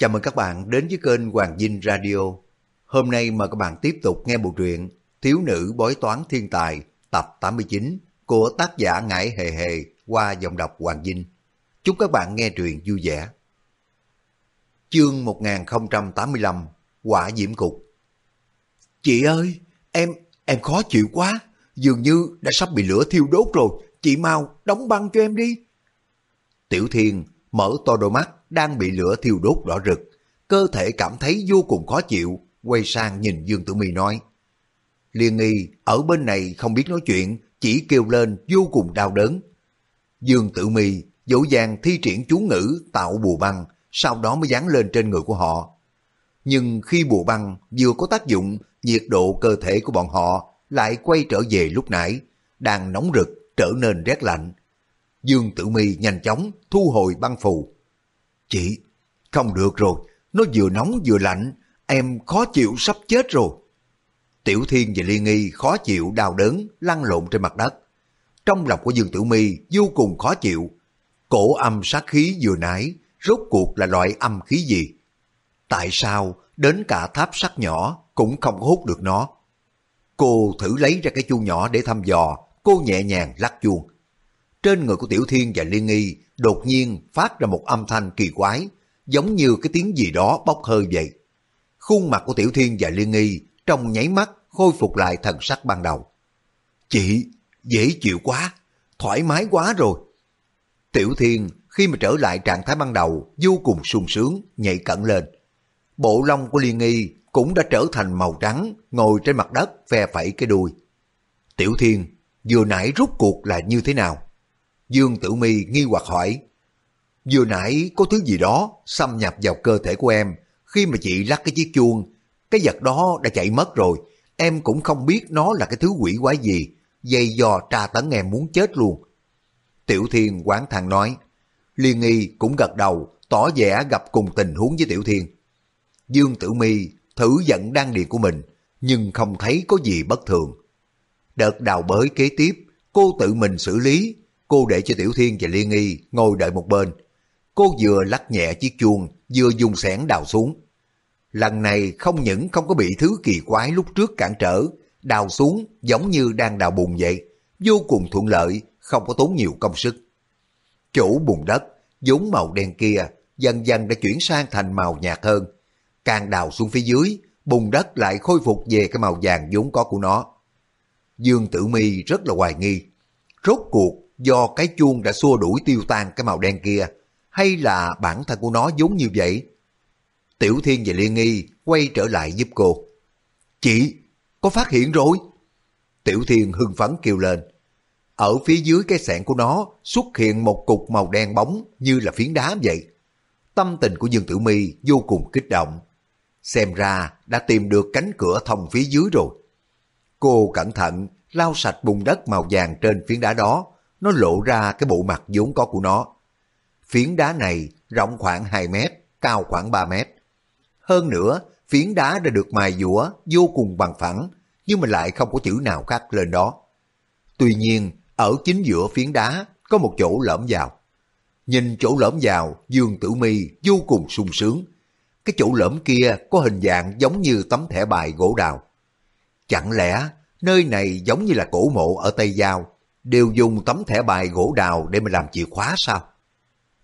Chào mừng các bạn đến với kênh Hoàng Dinh Radio. Hôm nay mời các bạn tiếp tục nghe bộ truyện Thiếu nữ bói toán thiên tài tập 89 của tác giả Ngải Hề Hề qua giọng đọc Hoàng Dinh. Chúc các bạn nghe truyện vui vẻ. Chương 1085 Quả Diễm Cục Chị ơi, em, em khó chịu quá. Dường như đã sắp bị lửa thiêu đốt rồi. Chị mau đóng băng cho em đi. Tiểu Thiên mở to đôi mắt đang bị lửa thiêu đốt đỏ rực. Cơ thể cảm thấy vô cùng khó chịu, quay sang nhìn Dương Tử Mi nói. Liên nghi ở bên này không biết nói chuyện, chỉ kêu lên vô cùng đau đớn. Dương Tử Mi dỗ dàng thi triển chú ngữ tạo bùa băng, sau đó mới dán lên trên người của họ. Nhưng khi bùa băng vừa có tác dụng, nhiệt độ cơ thể của bọn họ lại quay trở về lúc nãy, đang nóng rực trở nên rét lạnh. Dương Tử Mi nhanh chóng thu hồi băng phù. Chị, không được rồi, nó vừa nóng vừa lạnh, em khó chịu sắp chết rồi. Tiểu Thiên và Liên Nghi khó chịu đau đớn lăn lộn trên mặt đất. Trong lòng của Dương Tử Mi vô cùng khó chịu. Cổ âm sát khí vừa nãy rốt cuộc là loại âm khí gì? Tại sao đến cả tháp sắt nhỏ cũng không hút được nó? Cô thử lấy ra cái chuông nhỏ để thăm dò, cô nhẹ nhàng lắc chuông. Trên người của Tiểu Thiên và Liên Nghi đột nhiên phát ra một âm thanh kỳ quái, giống như cái tiếng gì đó bốc hơi vậy. Khuôn mặt của Tiểu Thiên và Liên Nghi trong nháy mắt khôi phục lại thần sắc ban đầu. Chị, dễ chịu quá, thoải mái quá rồi. Tiểu Thiên khi mà trở lại trạng thái ban đầu vô cùng sung sướng, nhảy cẩn lên. Bộ lông của Liên Nghi cũng đã trở thành màu trắng, ngồi trên mặt đất phe phẩy cái đuôi. Tiểu Thiên, vừa nãy rút cuộc là như thế nào? Dương Tử Mi nghi hoặc hỏi. Vừa nãy có thứ gì đó xâm nhập vào cơ thể của em, khi mà chị lắc cái chiếc chuông, cái vật đó đã chạy mất rồi, em cũng không biết nó là cái thứ quỷ quái gì, dây dò tra tấn em muốn chết luôn. Tiểu Thiên quán thằng nói, Liên Nghi cũng gật đầu, tỏ vẻ gặp cùng tình huống với Tiểu Thiên. Dương Tử Mi thử giận đan điền của mình, nhưng không thấy có gì bất thường. Đợt đào bới kế tiếp, cô tự mình xử lý, cô để cho Tiểu Thiên và Liên Nghi ngồi đợi một bên. Cô vừa lắc nhẹ chiếc chuông, vừa dùng xẻng đào xuống. Lần này không những không có bị thứ kỳ quái lúc trước cản trở, đào xuống giống như đang đào bùn vậy, vô cùng thuận lợi, không có tốn nhiều công sức. Chủ bùn đất, vốn màu đen kia, dần dần đã chuyển sang thành màu nhạt hơn. Càng đào xuống phía dưới, bùn đất lại khôi phục về cái màu vàng vốn có của nó. Dương Tử Mi rất là hoài nghi. Rốt cuộc do cái chuông đã xua đuổi tiêu tan cái màu đen kia, hay là bản thân của nó giống như vậy? Tiểu Thiên và Liên Nghi quay trở lại giúp cô. Chị, có phát hiện rồi. Tiểu Thiên hưng phấn kêu lên. Ở phía dưới cái sẹn của nó xuất hiện một cục màu đen bóng như là phiến đá vậy. Tâm tình của Dương Tử Mi vô cùng kích động. Xem ra đã tìm được cánh cửa thông phía dưới rồi. Cô cẩn thận lau sạch bùn đất màu vàng trên phiến đá đó, nó lộ ra cái bộ mặt vốn có của nó. Phiến đá này rộng khoảng 2 mét, cao khoảng 3 mét. Hơn nữa, phiến đá đã được mài dũa vô cùng bằng phẳng, nhưng mà lại không có chữ nào khắc lên đó. Tuy nhiên, ở chính giữa phiến đá có một chỗ lõm vào. Nhìn chỗ lõm vào, Dương Tử Mi vô cùng sung sướng. Cái chỗ lõm kia có hình dạng giống như tấm thẻ bài gỗ đào. Chẳng lẽ nơi này giống như là cổ mộ ở Tây Giao, đều dùng tấm thẻ bài gỗ đào để mà làm chìa khóa sao?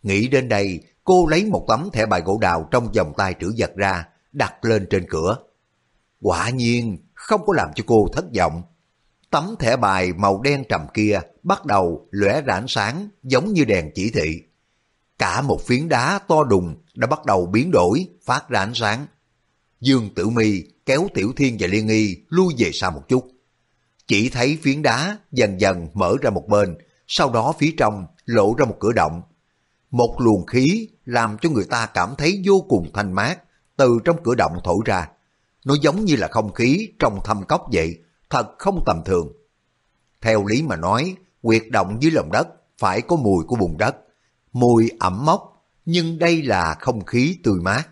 Nghĩ đến đây, cô lấy một tấm thẻ bài gỗ đào trong vòng tay trữ vật ra, đặt lên trên cửa. Quả nhiên, không có làm cho cô thất vọng. Tấm thẻ bài màu đen trầm kia bắt đầu lóe ra ánh sáng giống như đèn chỉ thị. Cả một phiến đá to đùng đã bắt đầu biến đổi, phát ra ánh sáng. Dương Tử Mi kéo Tiểu Thiên và Liên Nghi lui về xa một chút. Chỉ thấy phiến đá dần dần mở ra một bên, sau đó phía trong lộ ra một cửa động. Một luồng khí làm cho người ta cảm thấy vô cùng thanh mát từ trong cửa động thổi ra. Nó giống như là không khí trong thâm cốc vậy, thật không tầm thường. Theo lý mà nói, quyệt động dưới lòng đất phải có mùi của bùn đất, mùi ẩm mốc, nhưng đây là không khí tươi mát.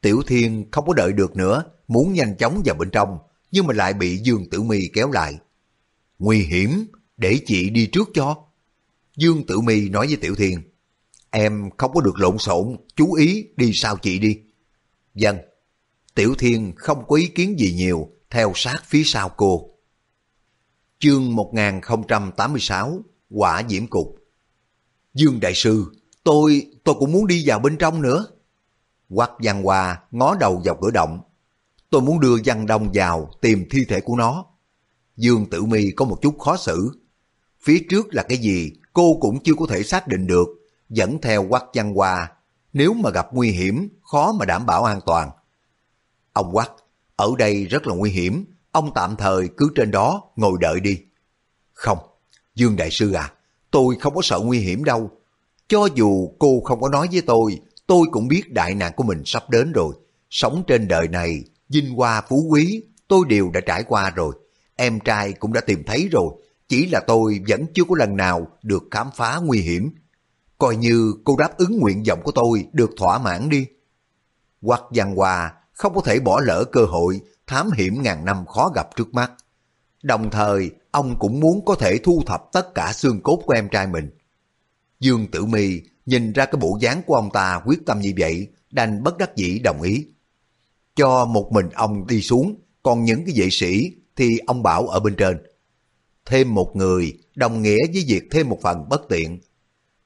Tiểu Thiên không có đợi được nữa, muốn nhanh chóng vào bên trong, nhưng mà lại bị Dương Tử Mi kéo lại. Nguy hiểm, để chị đi trước cho. Dương Tử Mi nói với Tiểu Thiên, Em không có được lộn xộn, chú ý đi sau chị đi. Dân. Tiểu Thiên không có ý kiến gì nhiều, theo sát phía sau cô. Chương 1086 Quả Diễm Cục Dương Đại Sư, tôi, tôi cũng muốn đi vào bên trong nữa. Quắc Văn Hoa ngó đầu vào cửa động. Tôi muốn đưa Văn Đông vào tìm thi thể của nó. Dương Tử Mi có một chút khó xử. Phía trước là cái gì cô cũng chưa có thể xác định được. Dẫn theo Quắc Văn Hoa, nếu mà gặp nguy hiểm khó mà đảm bảo an toàn. Ông Quắc, ở đây rất là nguy hiểm, ông tạm thời cứ trên đó ngồi đợi đi. Không, Dương Đại Sư à, tôi không có sợ nguy hiểm đâu. Cho dù cô không có nói với tôi, tôi cũng biết đại nạn của mình sắp đến rồi. Sống trên đời này, vinh hoa phú quý, tôi đều đã trải qua rồi. Em trai cũng đã tìm thấy rồi, chỉ là tôi vẫn chưa có lần nào được khám phá nguy hiểm. Coi như cô đáp ứng nguyện vọng của tôi được thỏa mãn đi. Hoặc văn hòa không có thể bỏ lỡ cơ hội thám hiểm ngàn năm khó gặp trước mắt. Đồng thời, ông cũng muốn có thể thu thập tất cả xương cốt của em trai mình. Dương Tử Mi nhìn ra cái bộ dáng của ông ta quyết tâm như vậy, đành bất đắc dĩ đồng ý. Cho một mình ông đi xuống, còn những cái vệ sĩ thì ông bảo ở bên trên. Thêm một người đồng nghĩa với việc thêm một phần bất tiện.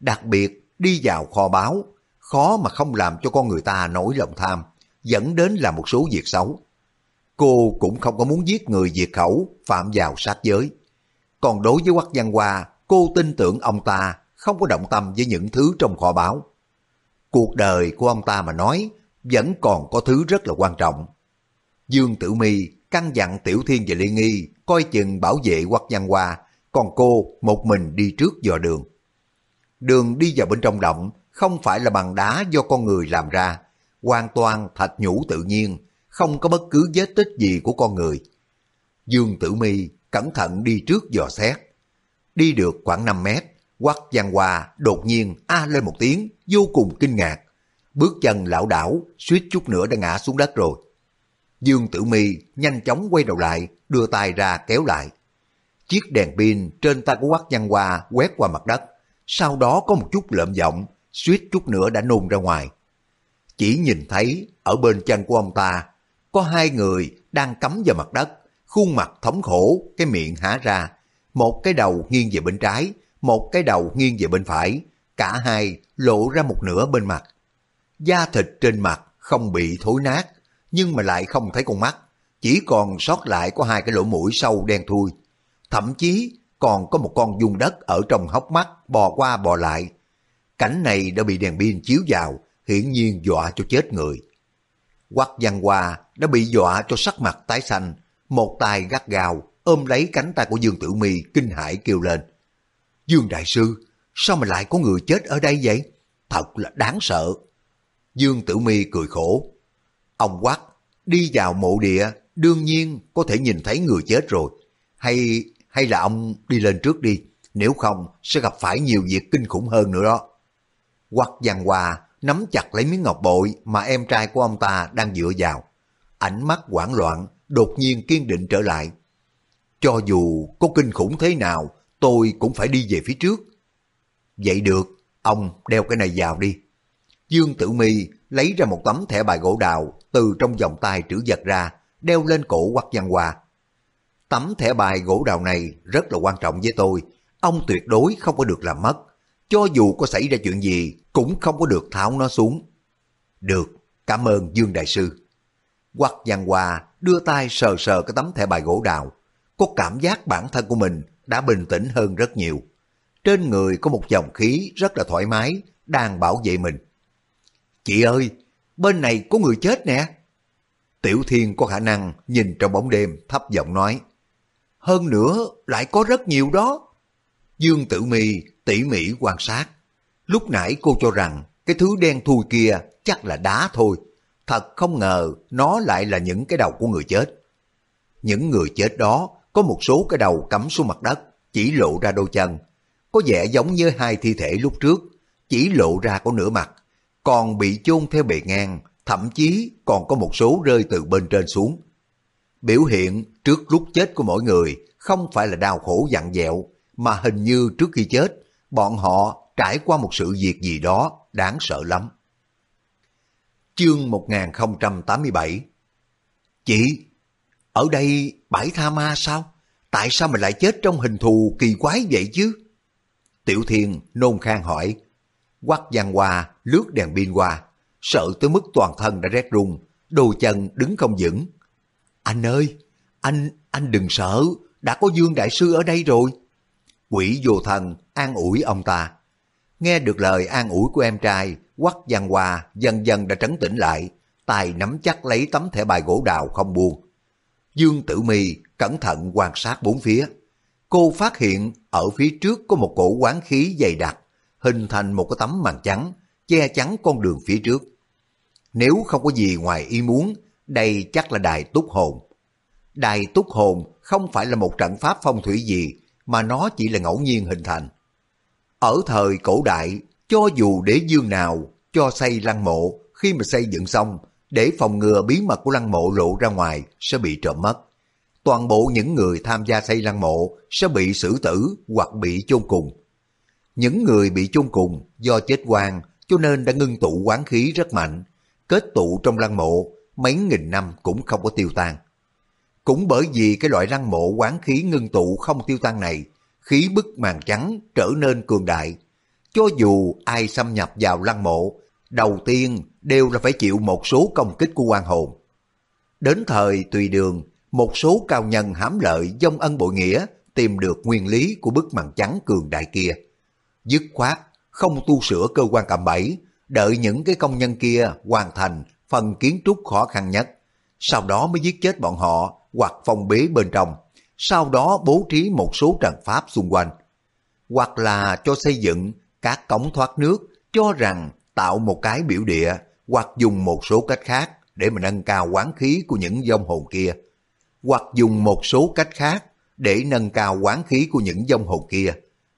Đặc biệt đi vào kho báo, khó mà không làm cho con người ta nổi lòng tham, dẫn đến là một số việc xấu. Cô cũng không có muốn giết người diệt khẩu, phạm vào sát giới. Còn đối với Quắc Văn Hoa, cô tin tưởng ông ta không có động tâm với những thứ trong kho báo. Cuộc đời của ông ta mà nói, vẫn còn có thứ rất là quan trọng. Dương Tử Mi căn dặn Tiểu Thiên và Liên Nghi coi chừng bảo vệ Quắc Văn Hoa, còn cô một mình đi trước dò đường. Đường đi vào bên trong động không phải là bằng đá do con người làm ra, hoàn toàn thạch nhũ tự nhiên, không có bất cứ vết tích gì của con người. Dương Tử Mi cẩn thận đi trước dò xét. Đi được khoảng 5 mét, quắc Giang Hoa đột nhiên a lên một tiếng, vô cùng kinh ngạc. Bước chân lão đảo, suýt chút nữa đã ngã xuống đất rồi. Dương Tử Mi nhanh chóng quay đầu lại, đưa tay ra kéo lại. Chiếc đèn pin trên tay của quắc Văn Hoa quét qua mặt đất, sau đó có một chút lợm giọng, suýt chút nữa đã nôn ra ngoài. Chỉ nhìn thấy ở bên chân của ông ta có hai người đang cắm vào mặt đất, khuôn mặt thống khổ, cái miệng há ra, một cái đầu nghiêng về bên trái, một cái đầu nghiêng về bên phải, cả hai lộ ra một nửa bên mặt. Da thịt trên mặt không bị thối nát, nhưng mà lại không thấy con mắt, chỉ còn sót lại có hai cái lỗ mũi sâu đen thui. Thậm chí còn có một con dung đất ở trong hốc mắt bò qua bò lại. Cảnh này đã bị đèn pin chiếu vào, hiển nhiên dọa cho chết người. Quắc văn hoa đã bị dọa cho sắc mặt tái xanh, một tay gắt gào ôm lấy cánh tay của Dương Tử Mi kinh hãi kêu lên. Dương Đại Sư, sao mà lại có người chết ở đây vậy? Thật là đáng sợ. Dương Tử Mi cười khổ. Ông Quắc, đi vào mộ địa, đương nhiên có thể nhìn thấy người chết rồi. Hay hay là ông đi lên trước đi, nếu không sẽ gặp phải nhiều việc kinh khủng hơn nữa đó. Quắc Giang Hòa nắm chặt lấy miếng ngọc bội mà em trai của ông ta đang dựa vào. Ánh mắt hoảng loạn, đột nhiên kiên định trở lại. Cho dù có kinh khủng thế nào, tôi cũng phải đi về phía trước. Vậy được, ông đeo cái này vào đi. Dương Tử Mi lấy ra một tấm thẻ bài gỗ đào từ trong vòng tay trữ vật ra, đeo lên cổ quắc văn hòa. Tấm thẻ bài gỗ đào này rất là quan trọng với tôi, ông tuyệt đối không có được làm mất. Cho dù có xảy ra chuyện gì, cũng không có được tháo nó xuống. Được, cảm ơn Dương Đại Sư. Quắc Văn Hòa đưa tay sờ sờ cái tấm thẻ bài gỗ đào, có cảm giác bản thân của mình đã bình tĩnh hơn rất nhiều. Trên người có một dòng khí rất là thoải mái, đang bảo vệ mình. Chị ơi, bên này có người chết nè. Tiểu Thiên có khả năng nhìn trong bóng đêm thấp giọng nói. Hơn nữa lại có rất nhiều đó. Dương Tử Mi tỉ mỉ quan sát. Lúc nãy cô cho rằng cái thứ đen thui kia chắc là đá thôi. Thật không ngờ nó lại là những cái đầu của người chết. Những người chết đó có một số cái đầu cắm xuống mặt đất, chỉ lộ ra đôi chân. Có vẻ giống như hai thi thể lúc trước, chỉ lộ ra có nửa mặt, còn bị chôn theo bề ngang, thậm chí còn có một số rơi từ bên trên xuống. Biểu hiện trước lúc chết của mỗi người không phải là đau khổ dặn dẹo, mà hình như trước khi chết, bọn họ trải qua một sự việc gì đó đáng sợ lắm. Chương 1087 Chị, ở đây bãi tha ma sao? Tại sao mình lại chết trong hình thù kỳ quái vậy chứ? Tiểu Thiên nôn khang hỏi. Quắc giang hoa lướt đèn pin qua, sợ tới mức toàn thân đã rét run, đồ chân đứng không vững. Anh ơi, anh, anh đừng sợ, đã có Dương Đại Sư ở đây rồi. Quỷ vô thần an ủi ông ta. Nghe được lời an ủi của em trai, quắc giang hoa dần dần đã trấn tĩnh lại, tay nắm chắc lấy tấm thẻ bài gỗ đào không buông. Dương Tử Mi cẩn thận quan sát bốn phía. Cô phát hiện ở phía trước có một cổ quán khí dày đặc, hình thành một cái tấm màn trắng, che chắn con đường phía trước. Nếu không có gì ngoài ý muốn, đây chắc là đài túc hồn. Đài túc hồn không phải là một trận pháp phong thủy gì, mà nó chỉ là ngẫu nhiên hình thành. Ở thời cổ đại, cho dù đế dương nào cho xây lăng mộ, khi mà xây dựng xong, để phòng ngừa bí mật của lăng mộ lộ ra ngoài sẽ bị trộm mất. Toàn bộ những người tham gia xây lăng mộ sẽ bị xử tử hoặc bị chôn cùng. Những người bị chôn cùng do chết quan cho nên đã ngưng tụ quán khí rất mạnh, kết tụ trong lăng mộ mấy nghìn năm cũng không có tiêu tan. Cũng bởi vì cái loại lăng mộ quán khí ngưng tụ không tiêu tan này, khí bức màn trắng trở nên cường đại. Cho dù ai xâm nhập vào lăng mộ, đầu tiên đều là phải chịu một số công kích của quan hồn. Đến thời tùy đường, một số cao nhân hám lợi dông ân bội nghĩa tìm được nguyên lý của bức màn trắng cường đại kia. Dứt khoát, không tu sửa cơ quan cạm bẫy, đợi những cái công nhân kia hoàn thành phần kiến trúc khó khăn nhất. Sau đó mới giết chết bọn họ hoặc phong bế bên trong. Sau đó bố trí một số trận pháp xung quanh. Hoặc là cho xây dựng các cống thoát nước cho rằng tạo một cái biểu địa hoặc dùng một số cách khác để mà nâng cao quán khí của những dông hồn kia. Hoặc dùng một số cách khác để nâng cao quán khí của những dông hồn kia.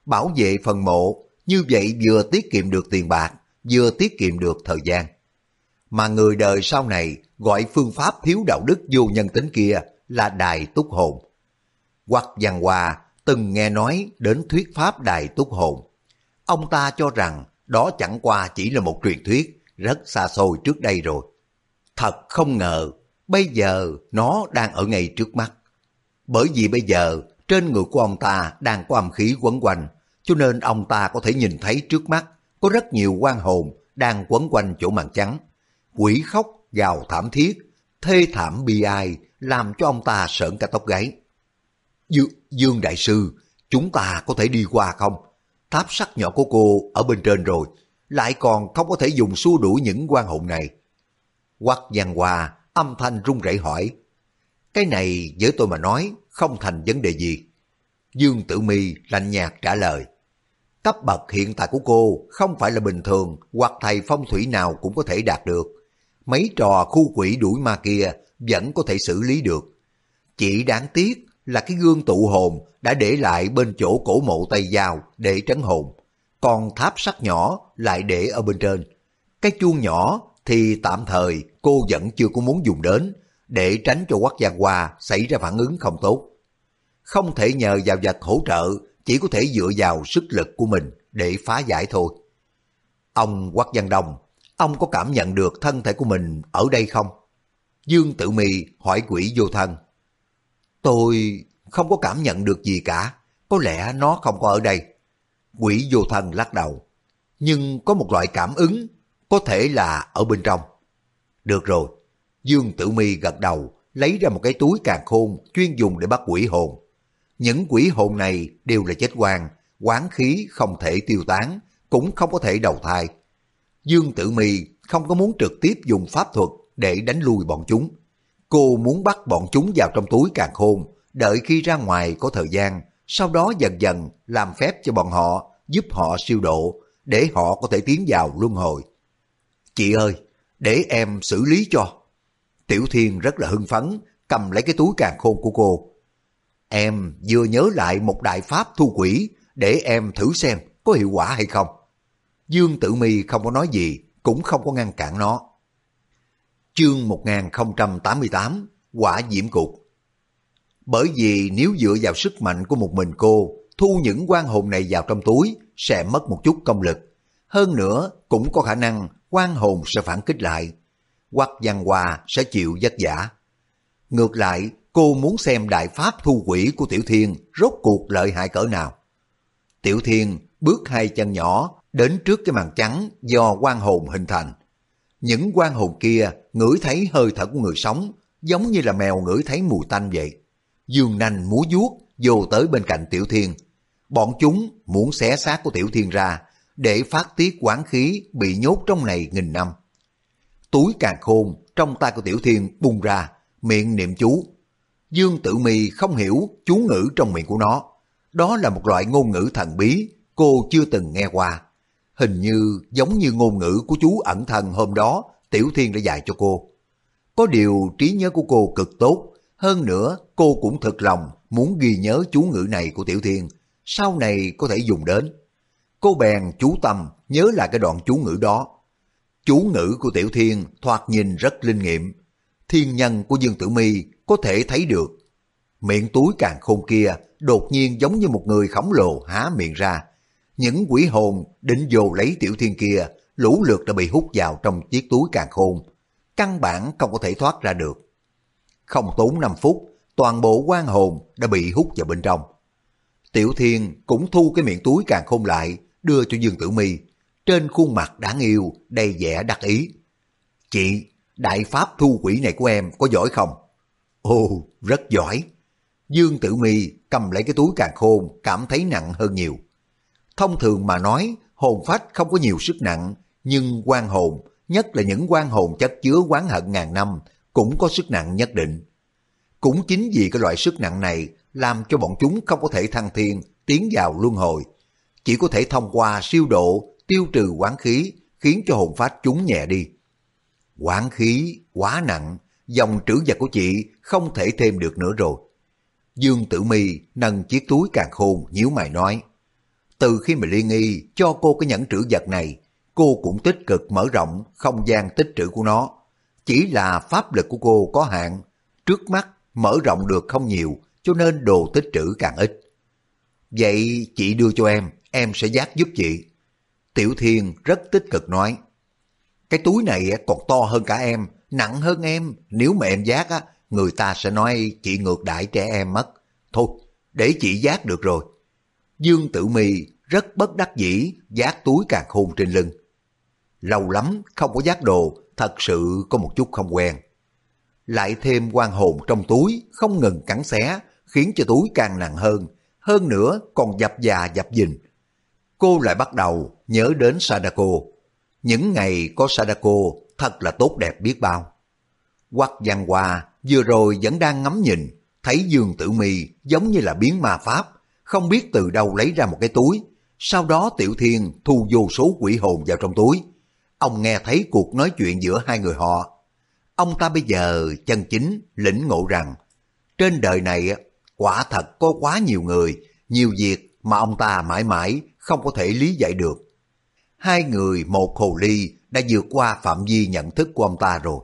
Bảo vệ phần mộ, như vậy vừa tiết kiệm được tiền bạc, vừa tiết kiệm được thời gian. Mà người đời sau này gọi phương pháp thiếu đạo đức vô nhân tính kia là đài túc hồn. Hoặc Văn Hòa từng nghe nói đến thuyết pháp đài túc hồn. Ông ta cho rằng đó chẳng qua chỉ là một truyền thuyết rất xa xôi trước đây rồi. Thật không ngờ, bây giờ nó đang ở ngay trước mắt. Bởi vì bây giờ trên người của ông ta đang có âm khí quấn quanh, cho nên ông ta có thể nhìn thấy trước mắt có rất nhiều quan hồn đang quấn quanh chỗ màn trắng. Quỷ khóc, gào thảm thiết, thê thảm bi ai, làm cho ông ta sợn cả tóc gáy. Dương, Dương Đại Sư, chúng ta có thể đi qua không? Tháp sắt nhỏ của cô ở bên trên rồi, lại còn không có thể dùng xua đuổi những quan hồn này. Quắc giang hòa, âm thanh run rẩy hỏi. Cái này với tôi mà nói không thành vấn đề gì. Dương Tử Mi lạnh nhạt trả lời. Cấp bậc hiện tại của cô không phải là bình thường hoặc thầy phong thủy nào cũng có thể đạt được. Mấy trò khu quỷ đuổi ma kia vẫn có thể xử lý được. Chỉ đáng tiếc là cái gương tụ hồn đã để lại bên chỗ cổ mộ Tây Giao để trấn hồn. Còn tháp sắt nhỏ lại để ở bên trên. Cái chuông nhỏ thì tạm thời cô vẫn chưa có muốn dùng đến để tránh cho quắc gia hoa xảy ra phản ứng không tốt. Không thể nhờ vào vật hỗ trợ, chỉ có thể dựa vào sức lực của mình để phá giải thôi. Ông quắc Văn Đông, ông có cảm nhận được thân thể của mình ở đây không? Dương Tử Mì hỏi quỷ vô thân. Tôi không có cảm nhận được gì cả, có lẽ nó không có ở đây. Quỷ vô thân lắc đầu. Nhưng có một loại cảm ứng, có thể là ở bên trong. Được rồi, Dương Tử Mi gật đầu, lấy ra một cái túi càng khôn chuyên dùng để bắt quỷ hồn. Những quỷ hồn này đều là chết quan, quán khí không thể tiêu tán, cũng không có thể đầu thai. Dương Tử Mi không có muốn trực tiếp dùng pháp thuật để đánh lui bọn chúng. Cô muốn bắt bọn chúng vào trong túi càng khôn, đợi khi ra ngoài có thời gian, sau đó dần dần làm phép cho bọn họ, giúp họ siêu độ, để họ có thể tiến vào luân hồi. Chị ơi, để em xử lý cho. Tiểu Thiên rất là hưng phấn, cầm lấy cái túi càng khôn của cô. Em vừa nhớ lại một đại pháp thu quỷ, để em thử xem có hiệu quả hay không. Dương Tử Mi không có nói gì, cũng không có ngăn cản nó. Chương 1088 Quả Diễm Cục Bởi vì nếu dựa vào sức mạnh của một mình cô thu những quan hồn này vào trong túi sẽ mất một chút công lực. Hơn nữa cũng có khả năng quan hồn sẽ phản kích lại. Hoặc văn hòa sẽ chịu vất giả. Ngược lại, cô muốn xem đại pháp thu quỷ của Tiểu Thiên rốt cuộc lợi hại cỡ nào. Tiểu Thiên bước hai chân nhỏ đến trước cái màn trắng do quan hồn hình thành. Những quan hồn kia ngửi thấy hơi thở của người sống giống như là mèo ngửi thấy mùi tanh vậy. Dương nanh múa vuốt vô tới bên cạnh Tiểu Thiên. Bọn chúng muốn xé xác của Tiểu Thiên ra để phát tiết quán khí bị nhốt trong này nghìn năm. Túi càng khôn trong tay của Tiểu Thiên bung ra, miệng niệm chú. Dương Tử Mi không hiểu chú ngữ trong miệng của nó. Đó là một loại ngôn ngữ thần bí cô chưa từng nghe qua. Hình như giống như ngôn ngữ của chú ẩn thần hôm đó Tiểu Thiên đã dạy cho cô. Có điều trí nhớ của cô cực tốt, hơn nữa cô cũng thật lòng muốn ghi nhớ chú ngữ này của Tiểu Thiên, sau này có thể dùng đến. Cô bèn chú tâm nhớ lại cái đoạn chú ngữ đó. Chú ngữ của Tiểu Thiên thoạt nhìn rất linh nghiệm. Thiên nhân của Dương Tử Mi có thể thấy được. Miệng túi càng khôn kia đột nhiên giống như một người khổng lồ há miệng ra. Những quỷ hồn định dồ lấy Tiểu Thiên kia lũ lượt đã bị hút vào trong chiếc túi càng khôn. Căn bản không có thể thoát ra được. Không tốn 5 phút, toàn bộ quan hồn đã bị hút vào bên trong. Tiểu Thiên cũng thu cái miệng túi càng khôn lại, đưa cho Dương Tử Mi. Trên khuôn mặt đáng yêu, đầy vẻ đắc ý. Chị, đại pháp thu quỷ này của em có giỏi không? Ồ, rất giỏi. Dương Tử Mi cầm lấy cái túi càng khôn, cảm thấy nặng hơn nhiều. Thông thường mà nói, hồn phách không có nhiều sức nặng, nhưng quan hồn, nhất là những quan hồn chất chứa quán hận ngàn năm, cũng có sức nặng nhất định. Cũng chính vì cái loại sức nặng này làm cho bọn chúng không có thể thăng thiên, tiến vào luân hồi. Chỉ có thể thông qua siêu độ, tiêu trừ quán khí, khiến cho hồn phách chúng nhẹ đi. Quán khí quá nặng, dòng trữ vật của chị không thể thêm được nữa rồi. Dương Tử Mi nâng chiếc túi càng khôn nhíu mày nói. Từ khi mà Liên Nghi cho cô cái nhẫn trữ vật này, cô cũng tích cực mở rộng không gian tích trữ của nó. Chỉ là pháp lực của cô có hạn, trước mắt mở rộng được không nhiều, cho nên đồ tích trữ càng ít. Vậy chị đưa cho em, em sẽ giác giúp chị. Tiểu Thiên rất tích cực nói. Cái túi này còn to hơn cả em, nặng hơn em. Nếu mà em giác, á, người ta sẽ nói chị ngược đãi trẻ em mất. Thôi, để chị giác được rồi. Dương Tử Mi rất bất đắc dĩ giác túi càng khôn trên lưng. Lâu lắm không có giác đồ, thật sự có một chút không quen. Lại thêm quan hồn trong túi không ngừng cắn xé, khiến cho túi càng nặng hơn, hơn nữa còn dập già dập dình. Cô lại bắt đầu nhớ đến Sadako. Những ngày có Sadako thật là tốt đẹp biết bao. Quắc Giang Hoa vừa rồi vẫn đang ngắm nhìn, thấy Dương Tử Mi giống như là biến ma pháp, không biết từ đâu lấy ra một cái túi. Sau đó Tiểu Thiên thu vô số quỷ hồn vào trong túi. Ông nghe thấy cuộc nói chuyện giữa hai người họ. Ông ta bây giờ chân chính lĩnh ngộ rằng trên đời này quả thật có quá nhiều người, nhiều việc mà ông ta mãi mãi không có thể lý giải được. Hai người một hồ ly đã vượt qua phạm vi nhận thức của ông ta rồi.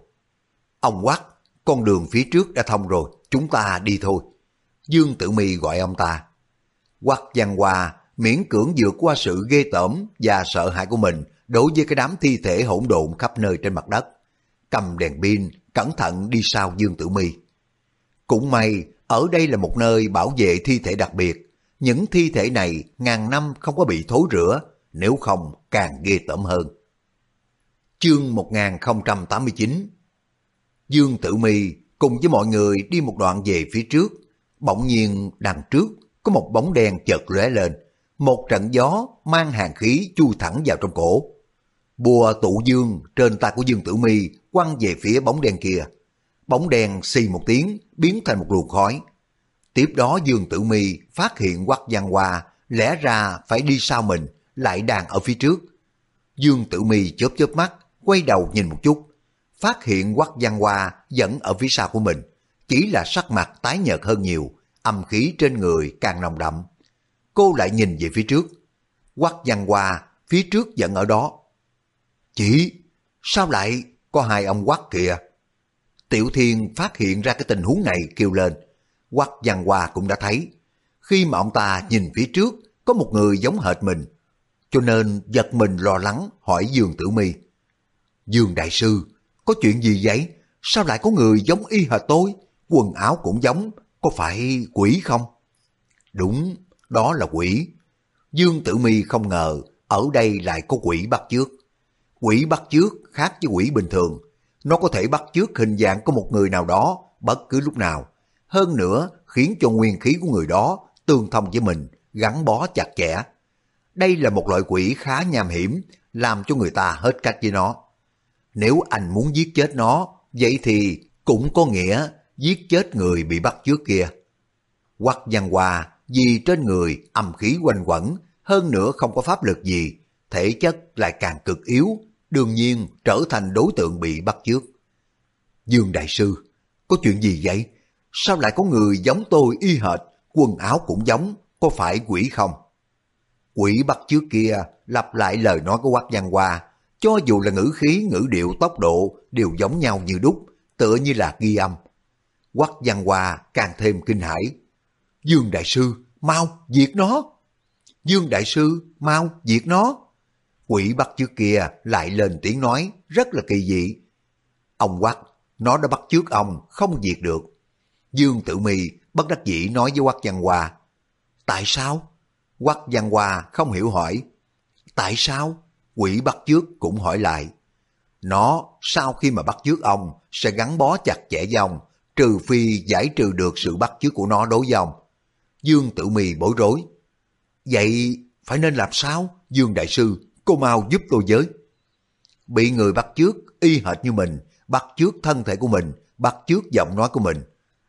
Ông quắc, con đường phía trước đã thông rồi, chúng ta đi thôi. Dương Tử Mi gọi ông ta. Quắc văn hoa miễn cưỡng vượt qua sự ghê tởm và sợ hãi của mình đối với cái đám thi thể hỗn độn khắp nơi trên mặt đất. Cầm đèn pin, cẩn thận đi sau Dương Tử Mi. Cũng may, ở đây là một nơi bảo vệ thi thể đặc biệt. Những thi thể này ngàn năm không có bị thối rữa, nếu không càng ghê tởm hơn. Chương 1089 Dương Tử Mi cùng với mọi người đi một đoạn về phía trước. Bỗng nhiên, đằng trước có một bóng đen chợt lóe lên. Một trận gió mang hàng khí chui thẳng vào trong cổ. Bùa tụ dương trên tay của Dương Tử Mi quăng về phía bóng đen kia. Bóng đen xì một tiếng, biến thành một luồng khói. Tiếp đó, Dương Tử Mi phát hiện quắc giang hoa lẽ ra phải đi sau mình, lại đang ở phía trước. Dương Tử Mi chớp chớp mắt quay đầu nhìn một chút, phát hiện quắc văn hoa vẫn ở phía sau của mình, chỉ là sắc mặt tái nhợt hơn nhiều, âm khí trên người càng nồng đậm. Cô lại nhìn về phía trước. Quắc văn hoa, phía trước vẫn ở đó. Chỉ sao lại có hai ông quắc kìa? Tiểu thiên phát hiện ra cái tình huống này kêu lên. Quắc văn hoa cũng đã thấy. Khi mà ông ta nhìn phía trước, có một người giống hệt mình, cho nên giật mình lo lắng hỏi Dương Tử Mi. Dương Đại Sư, có chuyện gì vậy? Sao lại có người giống y hệt tôi? Quần áo cũng giống, có phải quỷ không? Đúng, đó là quỷ. Dương Tử Mi không ngờ ở đây lại có quỷ bắt chước. Quỷ bắt chước khác với quỷ bình thường. Nó có thể bắt chước hình dạng của một người nào đó bất cứ lúc nào. Hơn nữa khiến cho nguyên khí của người đó tương thông với mình, gắn bó chặt chẽ. Đây là một loại quỷ khá nham hiểm, làm cho người ta hết cách với nó. Nếu anh muốn giết chết nó, vậy thì cũng có nghĩa giết chết người bị bắt trước kia. Quắc văn hòa vì trên người âm khí quanh quẩn, hơn nữa không có pháp lực gì, thể chất lại càng cực yếu, đương nhiên trở thành đối tượng bị bắt trước. Dương Đại Sư, có chuyện gì vậy? Sao lại có người giống tôi y hệt, quần áo cũng giống, có phải quỷ không? Quỷ bắt trước kia lặp lại lời nói của Quách Văn Hoa, cho dù là ngữ khí, ngữ điệu, tốc độ đều giống nhau như đúc, tựa như là ghi âm. Quách Văn Hoa càng thêm kinh hãi. Dương Đại Sư, mau, diệt nó! Dương Đại Sư, mau, diệt nó! Quỷ bắt trước kia lại lên tiếng nói, rất là kỳ dị. Ông Quách, nó đã bắt trước ông, không diệt được. Dương Tử Mi bất đắc dĩ nói với Quách Văn Hoa. Tại sao? Quách Văn Hoa không hiểu hỏi. Tại sao? Quỷ bắt trước cũng hỏi lại. Nó sau khi mà bắt trước ông sẽ gắn bó chặt chẽ với ông, trừ phi giải trừ được sự bắt chước của nó đối với ông. Dương Tử mì bối rối. Vậy phải nên làm sao? Dương Đại Sư, cô mau giúp tôi với. Bị người bắt chước y hệt như mình, bắt chước thân thể của mình, bắt chước giọng nói của mình.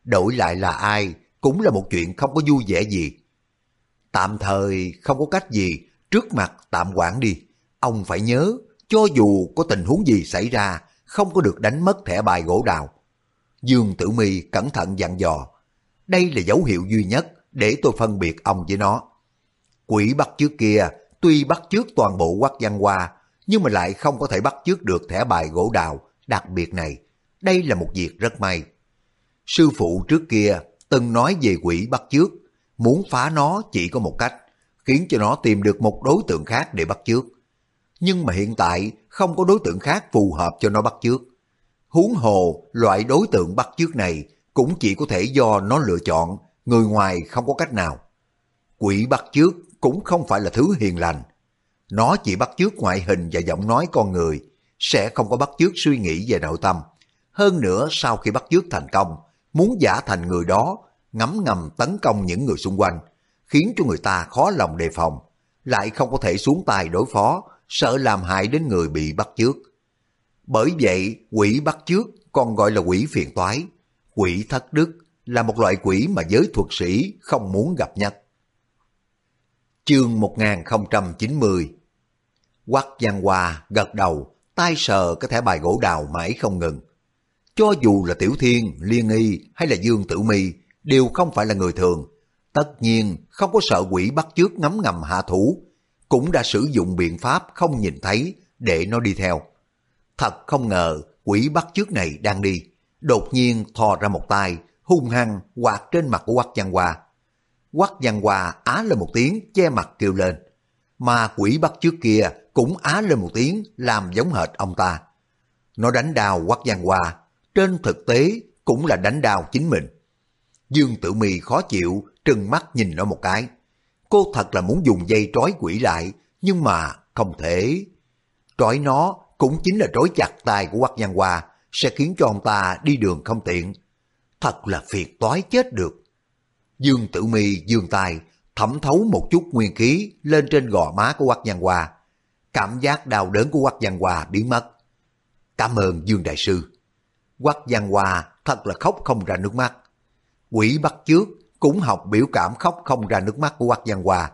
Đổi lại là ai cũng là một chuyện không có vui vẻ gì. Tạm thời không có cách gì, trước mặt tạm quản đi. Ông phải nhớ, cho dù có tình huống gì xảy ra, không có được đánh mất thẻ bài gỗ đào. Dương Tử Mi cẩn thận dặn dò. Đây là dấu hiệu duy nhất để tôi phân biệt ông với nó. Quỷ bắt trước kia tuy bắt trước toàn bộ quắc văn hoa, nhưng mà lại không có thể bắt trước được thẻ bài gỗ đào đặc biệt này. Đây là một việc rất may. Sư phụ trước kia từng nói về quỷ bắt trước, muốn phá nó chỉ có một cách, khiến cho nó tìm được một đối tượng khác để bắt trước. Nhưng mà hiện tại không có đối tượng khác phù hợp cho nó bắt trước. Huống hồ, loại đối tượng bắt trước này cũng chỉ có thể do nó lựa chọn, người ngoài không có cách nào. Quỷ bắt trước cũng không phải là thứ hiền lành. Nó chỉ bắt chước ngoại hình và giọng nói con người, sẽ không có bắt chước suy nghĩ về nội tâm. Hơn nữa sau khi bắt chước thành công, muốn giả thành người đó, ngấm ngầm tấn công những người xung quanh, khiến cho người ta khó lòng đề phòng, lại không có thể xuống tay đối phó, sợ làm hại đến người bị bắt trước. Bởi vậy, quỷ bắt trước còn gọi là quỷ phiền toái. Quỷ thất đức là một loại quỷ mà giới thuật sĩ không muốn gặp nhất. Chương 1090 Quắc Giang Hoa gật đầu, tay sờ cái thẻ bài gỗ đào mãi không ngừng. Cho dù là Tiểu Thiên, Liên Y hay là Dương Tử Mi đều không phải là người thường. Tất nhiên không có sợ quỷ bắt trước ngấm ngầm hạ thủ, cũng đã sử dụng biện pháp không nhìn thấy để nó đi theo. Thật không ngờ quỷ bắt trước này đang đi, đột nhiên thò ra một tay, hung hăng quạt trên mặt của Quắc văn Hoa Quắc văn hòa á lên một tiếng che mặt kêu lên. Mà quỷ bắt trước kia cũng á lên một tiếng làm giống hệt ông ta. Nó đánh đào quắc văn hòa, trên thực tế cũng là đánh đào chính mình. Dương Tử Mi khó chịu, trừng mắt nhìn nó một cái. Cô thật là muốn dùng dây trói quỷ lại, nhưng mà không thể. Trói nó cũng chính là trói chặt tay của Quắc Văn Hoa, sẽ khiến cho ông ta đi đường không tiện. Thật là phiền toái chết được. Dương Tử Mi dương tay, thẩm thấu một chút nguyên khí lên trên gò má của Quách Văn Hoa. Cảm giác đau đớn của Quách Văn Hoa biến mất. Cảm ơn Dương Đại Sư. Quách Văn Hoa thật là khóc không ra nước mắt. Quỷ bắt trước cũng học biểu cảm khóc không ra nước mắt của Quách Văn Hoa.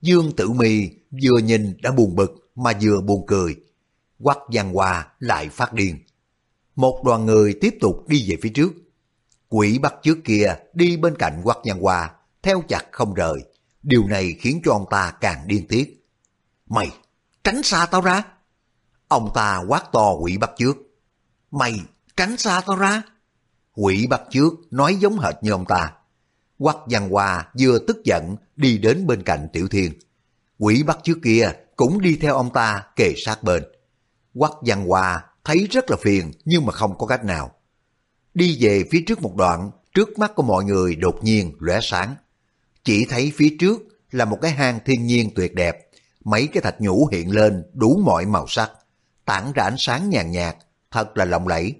Dương Tử Mi vừa nhìn đã buồn bực mà vừa buồn cười. Quách Văn Hoa lại phát điên. Một đoàn người tiếp tục đi về phía trước. Quỷ bắt trước kia đi bên cạnh Quách văn hoa, theo chặt không rời. Điều này khiến cho ông ta càng điên tiết. Mày, tránh xa tao ra. Ông ta quát to quỷ bắt trước. Mày, tránh xa tao ra. Quỷ bắt trước nói giống hệt như ông ta. Quắc văn hoa vừa tức giận đi đến bên cạnh tiểu thiên. Quỷ bắt trước kia cũng đi theo ông ta kề sát bên. Quắc văn Hoa thấy rất là phiền nhưng mà không có cách nào. Đi về phía trước một đoạn, trước mắt của mọi người đột nhiên lóe sáng. Chỉ thấy phía trước là một cái hang thiên nhiên tuyệt đẹp, mấy cái thạch nhũ hiện lên đủ mọi màu sắc, tản ra ánh sáng nhàn nhạt, thật là lộng lẫy.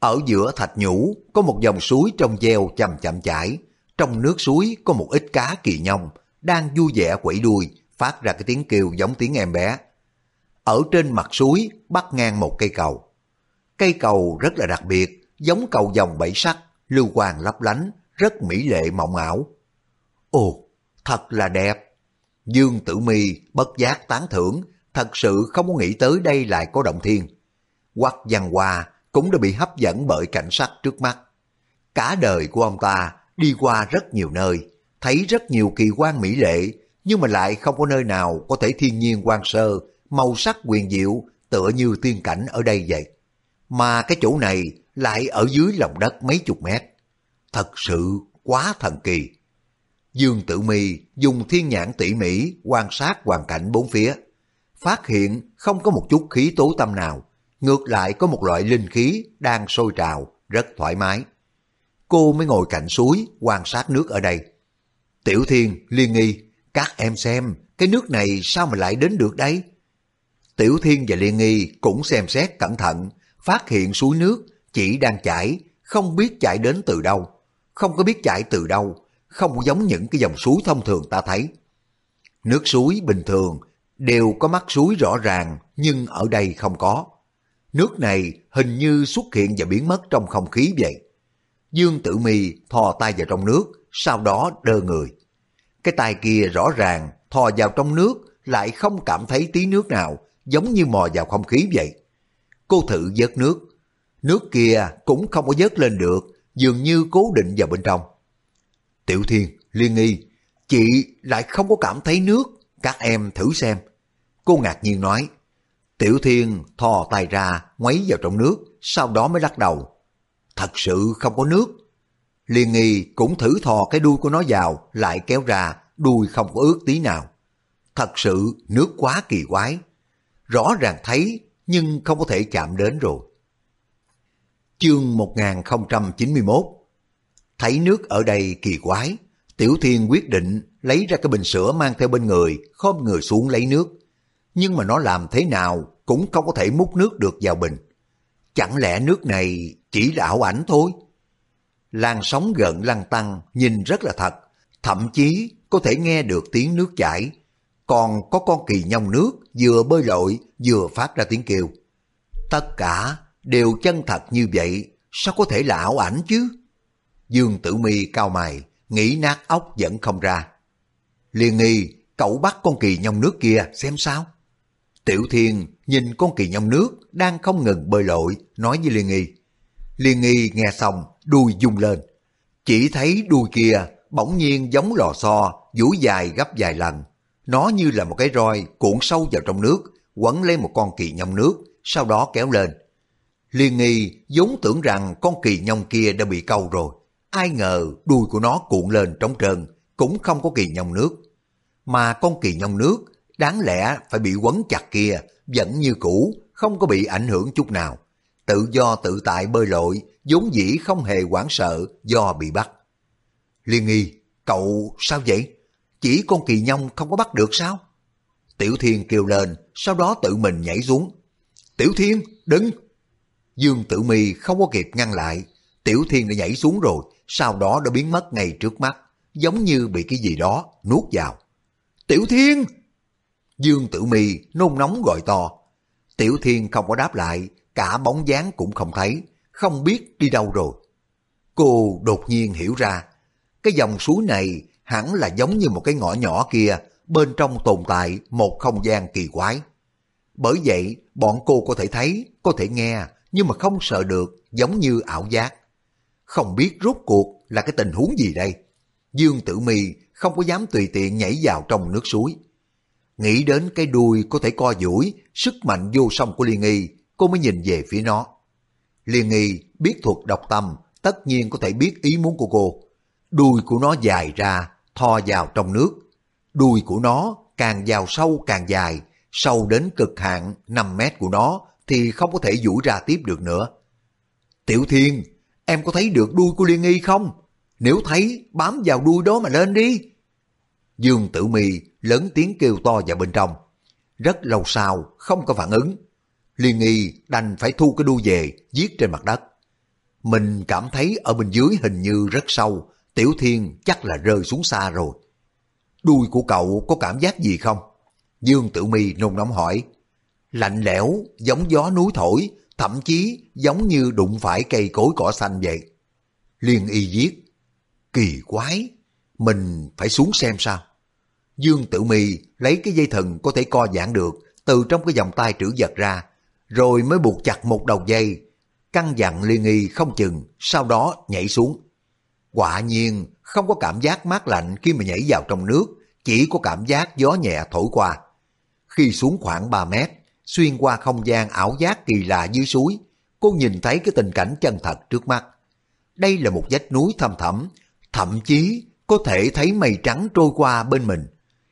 Ở giữa thạch nhũ có một dòng suối trong veo chậm chậm chảy, trong nước suối có một ít cá kỳ nhông đang vui vẻ quẩy đuôi, phát ra cái tiếng kêu giống tiếng em bé. Ở trên mặt suối bắt ngang một cây cầu. Cây cầu rất là đặc biệt, giống cầu dòng bảy sắc, lưu quang lấp lánh, rất mỹ lệ mộng ảo. Ồ, thật là đẹp. Dương Tử Mi bất giác tán thưởng, thật sự không có nghĩ tới đây lại có động thiên. Quắc văn hoa cũng đã bị hấp dẫn bởi cảnh sắc trước mắt. Cả đời của ông ta đi qua rất nhiều nơi, thấy rất nhiều kỳ quan mỹ lệ, nhưng mà lại không có nơi nào có thể thiên nhiên quan sơ, màu sắc quyền diệu tựa như tiên cảnh ở đây vậy. Mà cái chỗ này lại ở dưới lòng đất mấy chục mét. Thật sự quá thần kỳ. Dương Tử Mi dùng thiên nhãn tỉ mỉ quan sát hoàn cảnh bốn phía. Phát hiện không có một chút khí tố tâm nào. Ngược lại có một loại linh khí đang sôi trào, rất thoải mái. Cô mới ngồi cạnh suối quan sát nước ở đây. Tiểu Thiên, Liên Nghi, các em xem, cái nước này sao mà lại đến được đây? Tiểu Thiên và Liên Nghi cũng xem xét cẩn thận, phát hiện suối nước chỉ đang chảy, không biết chảy đến từ đâu, không có biết chảy từ đâu, không giống những cái dòng suối thông thường ta thấy. Nước suối bình thường đều có mắt suối rõ ràng, nhưng ở đây không có. Nước này hình như xuất hiện và biến mất trong không khí vậy. Dương Tử Mi thò tay vào trong nước, sau đó đơ người. Cái tay kia rõ ràng thò vào trong nước lại không cảm thấy tí nước nào, giống như mò vào không khí vậy. Cô thử vớt nước, nước kia cũng không có vớt lên được, dường như cố định vào bên trong. Tiểu Thiên, Liên Nghi, chị lại không có cảm thấy nước, các em thử xem. Cô ngạc nhiên nói, Tiểu Thiên thò tay ra, ngoáy vào trong nước, sau đó mới lắc đầu. Thật sự không có nước. Liên Nghi cũng thử thò cái đuôi của nó vào, lại kéo ra, đuôi không có ướt tí nào. Thật sự nước quá kỳ quái. Rõ ràng thấy, nhưng không có thể chạm đến rồi. Chương 1091 Thấy nước ở đây kỳ quái, Tiểu Thiên quyết định lấy ra cái bình sữa mang theo bên người, khom người xuống lấy nước. Nhưng mà nó làm thế nào cũng không có thể múc nước được vào bình. Chẳng lẽ nước này chỉ là ảo ảnh thôi? Làn sóng gần lăn tăng nhìn rất là thật, thậm chí có thể nghe được tiếng nước chảy. Còn có con kỳ nhông nước vừa bơi lội vừa phát ra tiếng kêu. Tất cả đều chân thật như vậy, sao có thể là ảo ảnh chứ? Dương Tử Mi cao mày, nghĩ nát óc vẫn không ra. Liên nghi, cậu bắt con kỳ nhông nước kia xem sao? Tiểu Thiên nhìn con kỳ nhông nước đang không ngừng bơi lội, nói với Liên nghi. Liên nghi nghe xong, đuôi dung lên. Chỉ thấy đuôi kia bỗng nhiên giống lò xo, vũ dài gấp vài lần. Nó như là một cái roi cuộn sâu vào trong nước, quấn lên một con kỳ nhông nước, sau đó kéo lên. Liên nghi vốn tưởng rằng con kỳ nhông kia đã bị câu rồi. Ai ngờ đuôi của nó cuộn lên trống trơn, cũng không có kỳ nhông nước. Mà con kỳ nhông nước đáng lẽ phải bị quấn chặt kia, vẫn như cũ, không có bị ảnh hưởng chút nào. Tự do tự tại bơi lội, vốn dĩ không hề hoảng sợ do bị bắt. Liên nghi, cậu sao vậy? Chỉ con kỳ nhông không có bắt được sao? Tiểu Thiên kêu lên, sau đó tự mình nhảy xuống. Tiểu Thiên, đứng Dương Tử Mi không có kịp ngăn lại. Tiểu Thiên đã nhảy xuống rồi, sau đó đã biến mất ngay trước mắt, giống như bị cái gì đó nuốt vào. Tiểu Thiên! Dương Tử Mi nôn nóng gọi to. Tiểu Thiên không có đáp lại, cả bóng dáng cũng không thấy, không biết đi đâu rồi. Cô đột nhiên hiểu ra, cái dòng suối này hẳn là giống như một cái ngõ nhỏ kia, bên trong tồn tại một không gian kỳ quái. Bởi vậy, bọn cô có thể thấy, có thể nghe, nhưng mà không sợ được, giống như ảo giác. Không biết rốt cuộc là cái tình huống gì đây? Dương Tử Mi không có dám tùy tiện nhảy vào trong nước suối. Nghĩ đến cái đuôi có thể co duỗi, sức mạnh vô song của Liên Nghi, cô mới nhìn về phía nó. Liên Nghi biết thuật độc tâm, tất nhiên có thể biết ý muốn của cô. Đuôi của nó dài ra, thò vào trong nước. Đuôi của nó càng vào sâu càng dài, sâu đến cực hạn 5 mét của nó thì không có thể duỗi ra tiếp được nữa. Tiểu Thiên, em có thấy được đuôi của Liên Nghi không? Nếu thấy, bám vào đuôi đó mà lên đi. Dương Tử Mi lớn tiếng kêu to vào bên trong. Rất lâu sau, không có phản ứng. Liên Nghi đành phải thu cái đuôi về, giết trên mặt đất. Mình cảm thấy ở bên dưới hình như rất sâu, Tiểu Thiên chắc là rơi xuống xa rồi. Đuôi của cậu có cảm giác gì không? Dương Tử Mi nôn nóng hỏi. Lạnh lẽo, giống gió núi thổi, thậm chí giống như đụng phải cây cối cỏ xanh vậy. Liên y viết, kỳ quái, mình phải xuống xem sao. Dương Tử Mi lấy cái dây thần có thể co giãn được từ trong cái vòng tay trữ vật ra, rồi mới buộc chặt một đầu dây, căng dặn liên y không chừng, sau đó nhảy xuống. Quả nhiên không có cảm giác mát lạnh khi mà nhảy vào trong nước, chỉ có cảm giác gió nhẹ thổi qua. Khi xuống khoảng 3 mét, xuyên qua không gian ảo giác kỳ lạ dưới suối, cô nhìn thấy cái tình cảnh chân thật trước mắt. Đây là một vách núi thâm thẳm, thậm chí có thể thấy mây trắng trôi qua bên mình.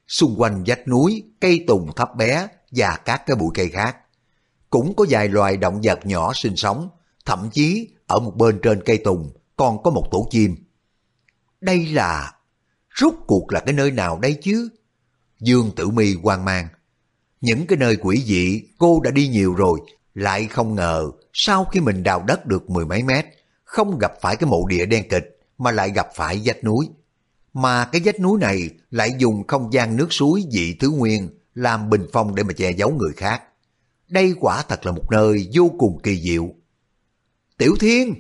Xung quanh vách núi, cây tùng thấp bé và các cái bụi cây khác. Cũng có vài loài động vật nhỏ sinh sống, thậm chí ở một bên trên cây tùng còn có một tổ chim. Đây là... Rốt cuộc là cái nơi nào đây chứ? Dương Tử Mi hoang mang. Những cái nơi quỷ dị cô đã đi nhiều rồi, lại không ngờ sau khi mình đào đất được mười mấy mét, không gặp phải cái mộ địa đen kịch mà lại gặp phải vách núi. Mà cái vách núi này lại dùng không gian nước suối dị thứ nguyên làm bình phong để mà che giấu người khác. Đây quả thật là một nơi vô cùng kỳ diệu. Tiểu Thiên!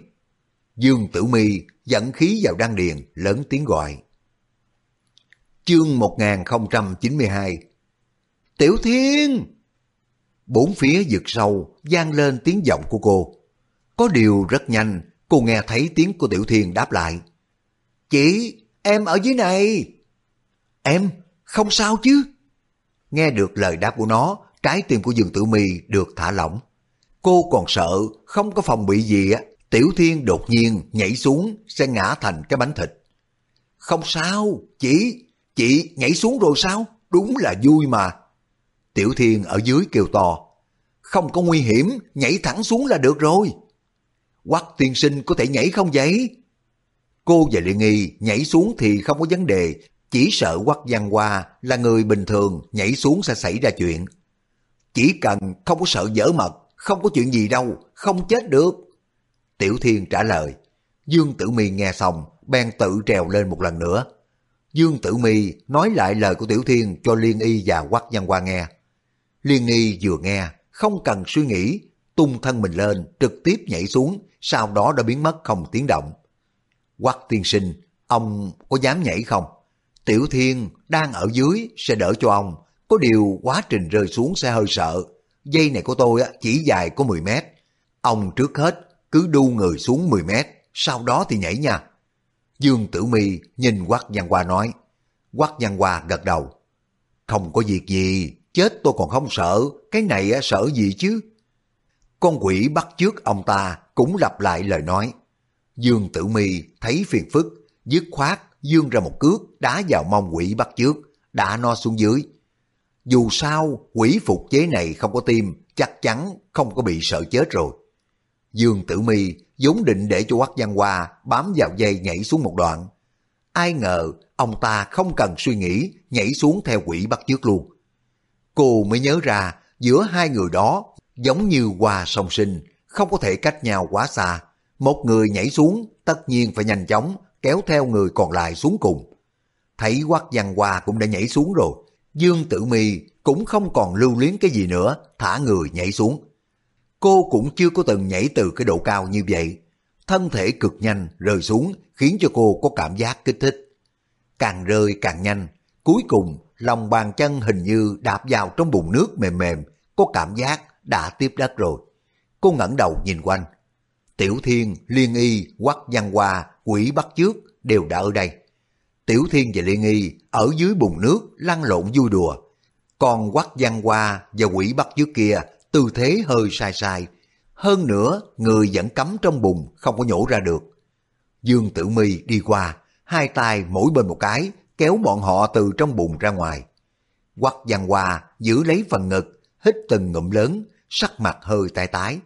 Dương Tử Mi dẫn khí vào đan điền, lớn tiếng gọi. Chương 1092 Tiểu Thiên! Bốn phía vực sâu, gian lên tiếng giọng của cô. Có điều rất nhanh, cô nghe thấy tiếng của Tiểu Thiên đáp lại. Chị, em ở dưới này. Em, không sao chứ? Nghe được lời đáp của nó, trái tim của Dương Tử Mi được thả lỏng. Cô còn sợ không có phòng bị gì á, Tiểu Thiên đột nhiên nhảy xuống sẽ ngã thành cái bánh thịt. Không sao, chị, chị nhảy xuống rồi sao? Đúng là vui mà. Tiểu Thiên ở dưới kêu to. Không có nguy hiểm, nhảy thẳng xuống là được rồi. Quắc tiên sinh có thể nhảy không vậy? Cô và Liên Nghi nhảy xuống thì không có vấn đề, chỉ sợ Quắc Văn Hoa là người bình thường nhảy xuống sẽ xảy ra chuyện. Chỉ cần không có sợ dở mật, không có chuyện gì đâu, không chết được. Tiểu Thiên trả lời. Dương Tử Mi nghe xong, bèn tự trèo lên một lần nữa. Dương Tử Mi nói lại lời của Tiểu Thiên cho Liên Y và Quắc Văn Hoa nghe. Liên Y vừa nghe, không cần suy nghĩ, tung thân mình lên, trực tiếp nhảy xuống, sau đó đã biến mất không tiếng động. Quắc tiên sinh, ông có dám nhảy không? Tiểu Thiên đang ở dưới sẽ đỡ cho ông, có điều quá trình rơi xuống sẽ hơi sợ. Dây này của tôi chỉ dài có 10 mét. Ông trước hết cứ đu người xuống 10 mét, sau đó thì nhảy nha. Dương Tử Mi nhìn Quắc Văn Hoa nói. Quắc Văn Hoa gật đầu. Không có việc gì, chết tôi còn không sợ, cái này sợ gì chứ? Con quỷ bắt trước ông ta cũng lặp lại lời nói. Dương Tử Mi thấy phiền phức, dứt khoát dương ra một cước đá vào mông quỷ bắt trước, đã no xuống dưới. Dù sao, quỷ phục chế này không có tim, chắc chắn không có bị sợ chết rồi. Dương Tử Mi vốn định để cho Quắc Văn Hoa bám vào dây nhảy xuống một đoạn. Ai ngờ ông ta không cần suy nghĩ nhảy xuống theo quỷ bắt trước luôn. Cô mới nhớ ra giữa hai người đó giống như hoa song sinh, không có thể cách nhau quá xa. Một người nhảy xuống tất nhiên phải nhanh chóng kéo theo người còn lại xuống cùng. Thấy Quắc Văn Hoa cũng đã nhảy xuống rồi, Dương Tử Mi cũng không còn lưu luyến cái gì nữa, thả người nhảy xuống. Cô cũng chưa có từng nhảy từ cái độ cao như vậy. Thân thể cực nhanh rơi xuống khiến cho cô có cảm giác kích thích. Càng rơi càng nhanh, cuối cùng lòng bàn chân hình như đạp vào trong bùn nước mềm mềm, có cảm giác đã tiếp đất rồi. Cô ngẩng đầu nhìn quanh. Tiểu Thiên, Liên Y, Quắc Văn Hoa, Quỷ Bắt Trước đều đã ở đây. Tiểu Thiên và Liên Y ở dưới bùn nước lăn lộn vui đùa. Còn Quắc Văn Hoa và Quỷ Bắt Trước kia tư thế hơi sai sai. Hơn nữa, người vẫn cắm trong bùn không có nhổ ra được. Dương Tử Mi đi qua, hai tay mỗi bên một cái, kéo bọn họ từ trong bùn ra ngoài. Quắc Văn Hoa giữ lấy phần ngực, hít từng ngụm lớn, sắc mặt hơi tái tái.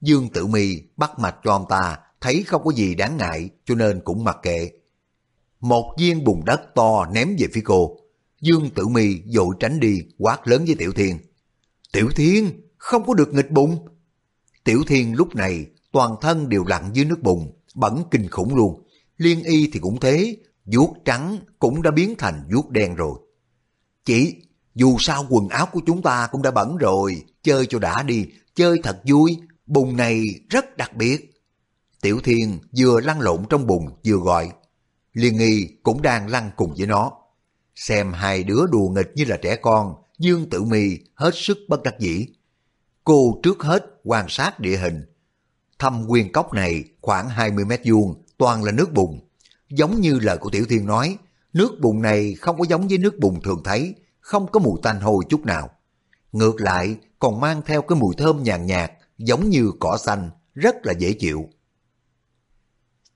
Dương Tử Mi bắt mạch cho ông ta, thấy không có gì đáng ngại cho nên cũng mặc kệ. Một viên bùn đất to ném về phía cô. Dương Tử Mi dội tránh đi, quát lớn với Tiểu Thiên. Tiểu Thiên, không có được nghịch bùn Tiểu Thiên lúc này toàn thân đều lặn dưới nước bùn, bẩn kinh khủng luôn. Liên y thì cũng thế, vuốt trắng cũng đã biến thành vuốt đen rồi. Chị, dù sao quần áo của chúng ta cũng đã bẩn rồi, chơi cho đã đi, chơi thật vui, bùn này rất đặc biệt. Tiểu Thiên vừa lăn lộn trong bùn vừa gọi. Liên nghi cũng đang lăn cùng với nó. Xem hai đứa đùa nghịch như là trẻ con, Dương Tử Mi hết sức bất đắc dĩ. Cô trước hết quan sát địa hình. Thâm quyên cốc này khoảng 20 mét vuông, toàn là nước bùn. Giống như lời của Tiểu Thiên nói, nước bùn này không có giống với nước bùn thường thấy, không có mùi tanh hôi chút nào. Ngược lại, còn mang theo cái mùi thơm nhàn nhạt, giống như cỏ xanh, rất là dễ chịu.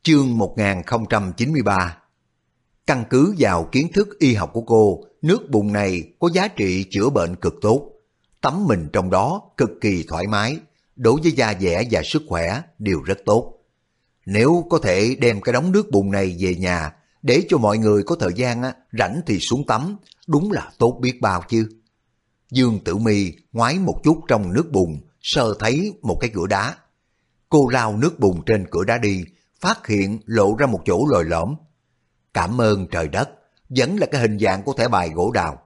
Chương 1093 Căn cứ vào kiến thức y học của cô, nước bùn này có giá trị chữa bệnh cực tốt. Tắm mình trong đó cực kỳ thoải mái, đối với da dẻ và sức khỏe đều rất tốt. Nếu có thể đem cái đống nước bùn này về nhà, để cho mọi người có thời gian á, rảnh thì xuống tắm, đúng là tốt biết bao chứ. Dương Tử Mi ngoái một chút trong nước bùn, sơ thấy một cái cửa đá. Cô lao nước bùn trên cửa đá đi, phát hiện lộ ra một chỗ lồi lõm. Cảm ơn trời đất, vẫn là cái hình dạng của thẻ bài gỗ đào.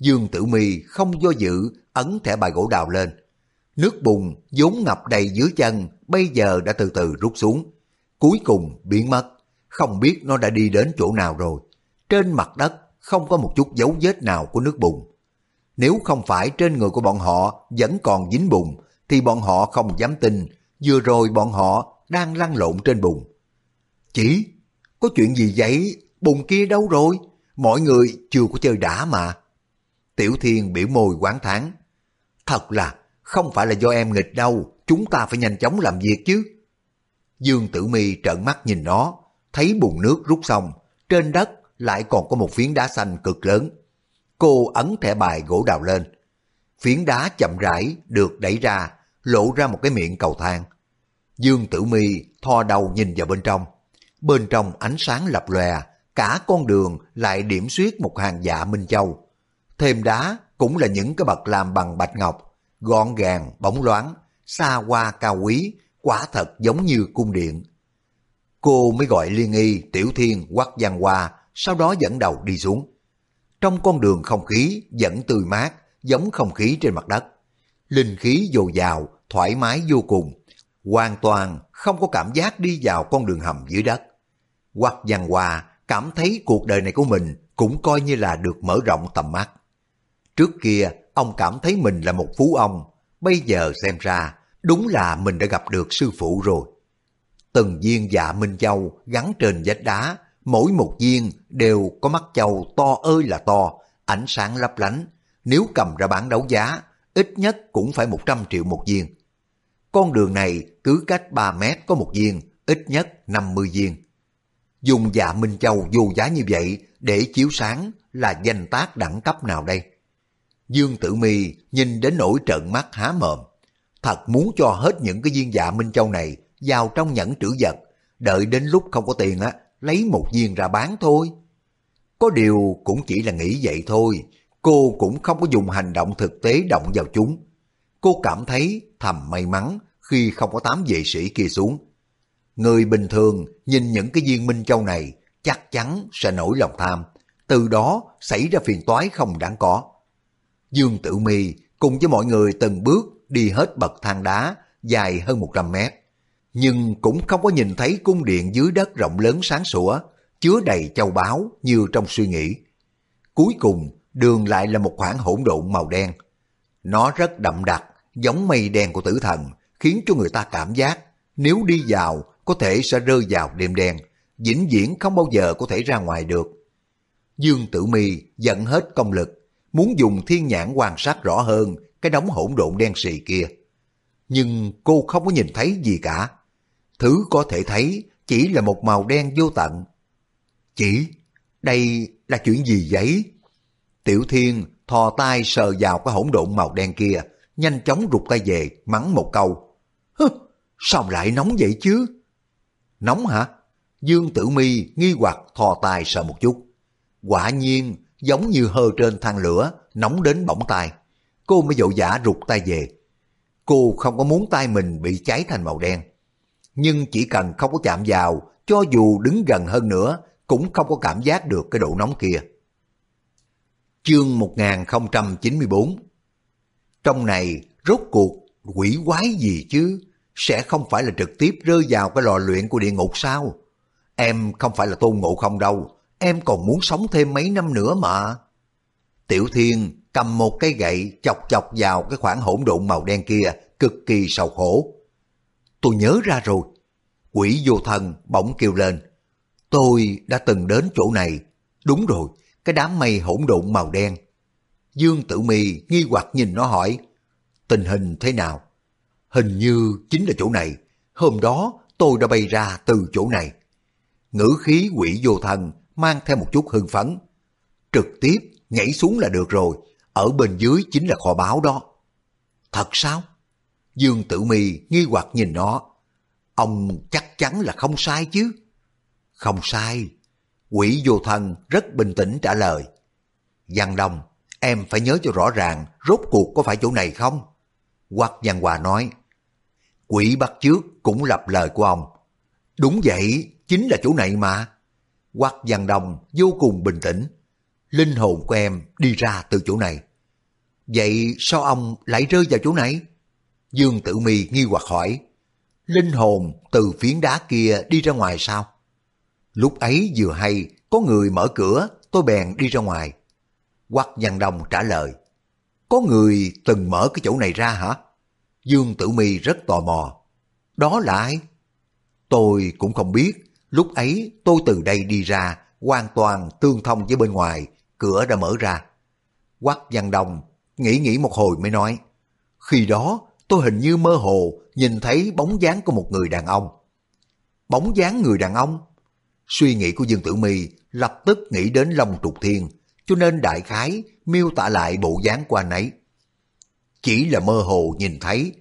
Dương Tử Mi không do dự ấn thẻ bài gỗ đào lên. Nước bùn vốn ngập đầy dưới chân, bây giờ đã từ từ rút xuống. Cuối cùng biến mất, không biết nó đã đi đến chỗ nào rồi. Trên mặt đất không có một chút dấu vết nào của nước bùn. Nếu không phải trên người của bọn họ vẫn còn dính bùn, thì bọn họ không dám tin vừa rồi bọn họ đang lăn lộn trên bùn. Chỉ, có chuyện gì vậy? Bùn kia đâu rồi? Mọi người chưa có chơi đã mà. Tiểu Thiên biểu môi quán thán. Thật là, không phải là do em nghịch đâu, chúng ta phải nhanh chóng làm việc chứ. Dương Tử Mi trợn mắt nhìn nó, thấy bùn nước rút xong, trên đất lại còn có một phiến đá xanh cực lớn. Cô ấn thẻ bài gỗ đào lên. Phiến đá chậm rãi được đẩy ra, lộ ra một cái miệng cầu thang. Dương Tử Mi thò đầu nhìn vào bên trong. Bên trong ánh sáng lập lòe, cả con đường lại điểm xuyết một hàng dạ Minh Châu. Thêm đá cũng là những cái bậc làm bằng bạch ngọc, gọn gàng, bóng loáng, xa hoa cao quý, quả thật giống như cung điện. Cô mới gọi Liên Y, Tiểu Thiên, quắc Giang Hoa, sau đó dẫn đầu đi xuống. Trong con đường không khí vẫn tươi mát, giống không khí trên mặt đất. Linh khí dồi dào, thoải mái vô cùng, hoàn toàn không có cảm giác đi vào con đường hầm dưới đất. Hoặc Giang Hoa cảm thấy cuộc đời này của mình cũng coi như là được mở rộng tầm mắt. Trước kia, ông cảm thấy mình là một phú ông, bây giờ xem ra, đúng là mình đã gặp được sư phụ rồi. Từng viên dạ Minh Châu gắn trên vách đá, mỗi một viên đều có mắt châu to ơi là to, ánh sáng lấp lánh. Nếu cầm ra bán đấu giá, ít nhất cũng phải 100 triệu một viên. Con đường này cứ cách 3 mét có một viên, ít nhất 50 viên. Dùng dạ Minh Châu vô giá như vậy để chiếu sáng là danh tác đẳng cấp nào đây? Dương Tử Mi nhìn đến nỗi trợn mắt há mồm. Thật muốn cho hết những cái viên dạ Minh Châu này vào trong nhẫn trữ vật, đợi đến lúc không có tiền á, lấy một viên ra bán thôi. Có điều cũng chỉ là nghĩ vậy thôi, cô cũng không có dùng hành động thực tế động vào chúng. Cô cảm thấy thầm may mắn khi không có tám vệ sĩ kia xuống. Người bình thường nhìn những cái viên minh châu này chắc chắn sẽ nổi lòng tham, từ đó xảy ra phiền toái không đáng có. Dương Tử Mi cùng với mọi người từng bước đi hết bậc thang đá dài hơn 100 mét, nhưng cũng không có nhìn thấy cung điện dưới đất rộng lớn sáng sủa, chứa đầy châu báu như trong suy nghĩ. Cuối cùng, đường lại là một khoảng hỗn độn màu đen. Nó rất đậm đặc, giống mây đen của tử thần, khiến cho người ta cảm giác nếu đi vào có thể sẽ rơi vào đêm đen, vĩnh viễn không bao giờ có thể ra ngoài được. Dương Tử Mi dẫn hết công lực, muốn dùng thiên nhãn quan sát rõ hơn cái đống hỗn độn đen xì kia. Nhưng cô không có nhìn thấy gì cả. Thứ có thể thấy chỉ là một màu đen vô tận. Chỉ, đây là chuyện gì vậy? Tiểu Thiên thò tay sờ vào cái hỗn độn màu đen kia, nhanh chóng rụt tay về, mắng một câu. Hứ, sao lại nóng vậy chứ? Nóng hả? Dương Tử Mi nghi hoặc thò tay sợ một chút. Quả nhiên, giống như hơ trên than lửa, nóng đến bỏng tay. Cô mới dội dã rụt tay về. Cô không có muốn tay mình bị cháy thành màu đen. Nhưng chỉ cần không có chạm vào, cho dù đứng gần hơn nữa, cũng không có cảm giác được cái độ nóng kia. Chương 1094 Trong này, rốt cuộc, quỷ quái gì chứ? Sẽ không phải là trực tiếp rơi vào cái lò luyện của địa ngục sao? Em không phải là tôn ngộ không đâu, em còn muốn sống thêm mấy năm nữa mà. Tiểu Thiên cầm một cái gậy chọc chọc vào cái khoảng hỗn độn màu đen kia, cực kỳ sầu khổ. Tôi nhớ ra rồi. Quỷ vô thần bỗng kêu lên. Tôi đã từng đến chỗ này. Đúng rồi, cái đám mây hỗn độn màu đen. Dương Tử Mi nghi hoặc nhìn nó hỏi, tình hình thế nào? Hình như chính là chỗ này. Hôm đó tôi đã bay ra từ chỗ này. Ngữ khí quỷ vô thần mang theo một chút hưng phấn. Trực tiếp nhảy xuống là được rồi, ở bên dưới chính là kho báu đó. Thật sao? Dương Tử Mi nghi hoặc nhìn nó. Ông chắc chắn là không sai chứ? Không sai. Quỷ vô thần rất bình tĩnh trả lời. giang Đông, em phải nhớ cho rõ ràng rốt cuộc có phải chỗ này không? Hoặc giang Hòa nói. Quỷ bắt trước cũng lặp lời của ông. Đúng vậy, chính là chỗ này mà. Quắc Văn Đông vô cùng bình tĩnh. Linh hồn của em đi ra từ chỗ này. Vậy sao ông lại rơi vào chỗ này? Dương Tử Mi nghi hoặc hỏi. Linh hồn từ phiến đá kia đi ra ngoài sao? Lúc ấy vừa hay có người mở cửa, tôi bèn đi ra ngoài. Quắc Văn Đông trả lời. Có người từng mở cái chỗ này ra hả? Dương Tử Mi rất tò mò. Đó là ai? Tôi cũng không biết. Lúc ấy tôi từ đây đi ra, hoàn toàn tương thông với bên ngoài, cửa đã mở ra. Quắc Văn Đông nghĩ nghĩ một hồi mới nói. Khi đó tôi hình như mơ hồ nhìn thấy bóng dáng của một người đàn ông. Bóng dáng người đàn ông? Suy nghĩ của Dương Tử Mi lập tức nghĩ đến Long Trục Thiên, cho nên đại khái miêu tả lại bộ dáng của anh ấy. Chỉ là mơ hồ nhìn thấy,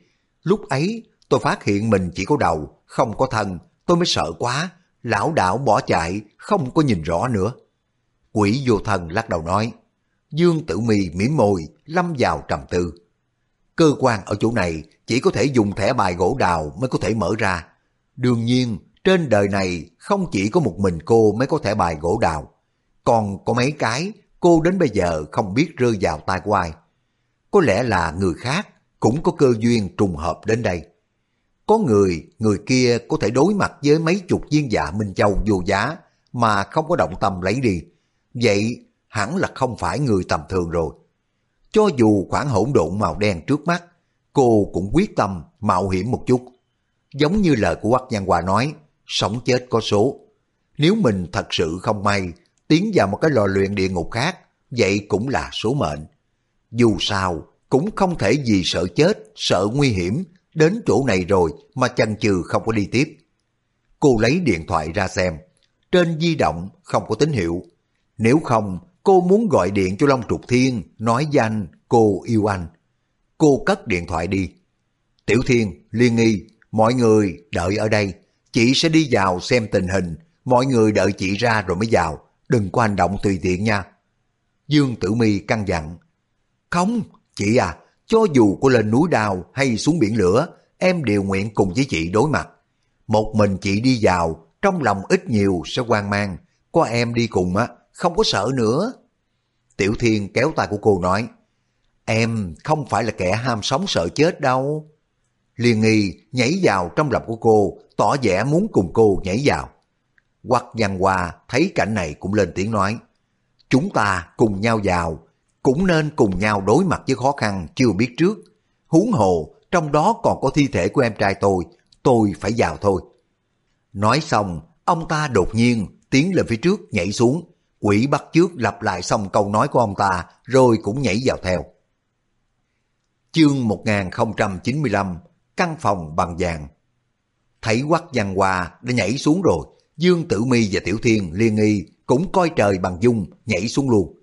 lúc ấy tôi phát hiện mình chỉ có đầu, không có thân, tôi mới sợ quá, lão đảo bỏ chạy, không có nhìn rõ nữa. Quỷ vô thần lắc đầu nói, Dương Tử mì mỉm môi, lâm vào trầm tư. Cơ quan ở chỗ này chỉ có thể dùng thẻ bài gỗ đào mới có thể mở ra. Đương nhiên, trên đời này không chỉ có một mình cô mới có thẻ bài gỗ đào. Còn có mấy cái cô đến bây giờ không biết rơi vào tay của ai. Có lẽ là người khác cũng có cơ duyên trùng hợp đến đây. Có người, người kia có thể đối mặt với mấy chục viên dạ Minh Châu vô giá mà không có động tâm lấy đi. Vậy hẳn là không phải người tầm thường rồi. Cho dù khoảng hỗn độn màu đen trước mắt, cô cũng quyết tâm mạo hiểm một chút. Giống như lời của Quách Văn Hòa nói, sống chết có số. Nếu mình thật sự không may, tiến vào một cái lò luyện địa ngục khác, vậy cũng là số mệnh. Dù sao, cũng không thể vì sợ chết, sợ nguy hiểm, đến chỗ này rồi mà chần chừ không có đi tiếp. Cô lấy điện thoại ra xem, trên di động không có tín hiệu. Nếu không, cô muốn gọi điện cho Long Trục Thiên, nói danh cô yêu anh. Cô cất điện thoại đi. Tiểu Thiên, Liên Nghi, mọi người đợi ở đây. Chị sẽ đi vào xem tình hình, mọi người đợi chị ra rồi mới vào, đừng có hành động tùy tiện nha. Dương Tử Mi căng dặn. Không, chị à, cho dù có lên núi đào hay xuống biển lửa, em đều nguyện cùng với chị đối mặt. Một mình chị đi vào, trong lòng ít nhiều sẽ hoang mang, có em đi cùng á, không có sợ nữa. Tiểu Thiên kéo tay của cô nói, em không phải là kẻ ham sống sợ chết đâu. Liên nghi nhảy vào trong lòng của cô, tỏ vẻ muốn cùng cô nhảy vào. Quắc văn hòa thấy cảnh này cũng lên tiếng nói, chúng ta cùng nhau vào, cũng nên cùng nhau đối mặt với khó khăn chưa biết trước. Huống hồ, trong đó còn có thi thể của em trai tôi, tôi phải vào thôi. Nói xong, ông ta đột nhiên tiến lên phía trước nhảy xuống, Quỷ bắt trước lặp lại xong câu nói của ông ta, rồi cũng nhảy vào theo. Chương 1095 Căn phòng bằng vàng Thấy quắc văn hòa đã nhảy xuống rồi, Dương Tử Mi và Tiểu Thiên liên nghi cũng coi trời bằng dung nhảy xuống luôn.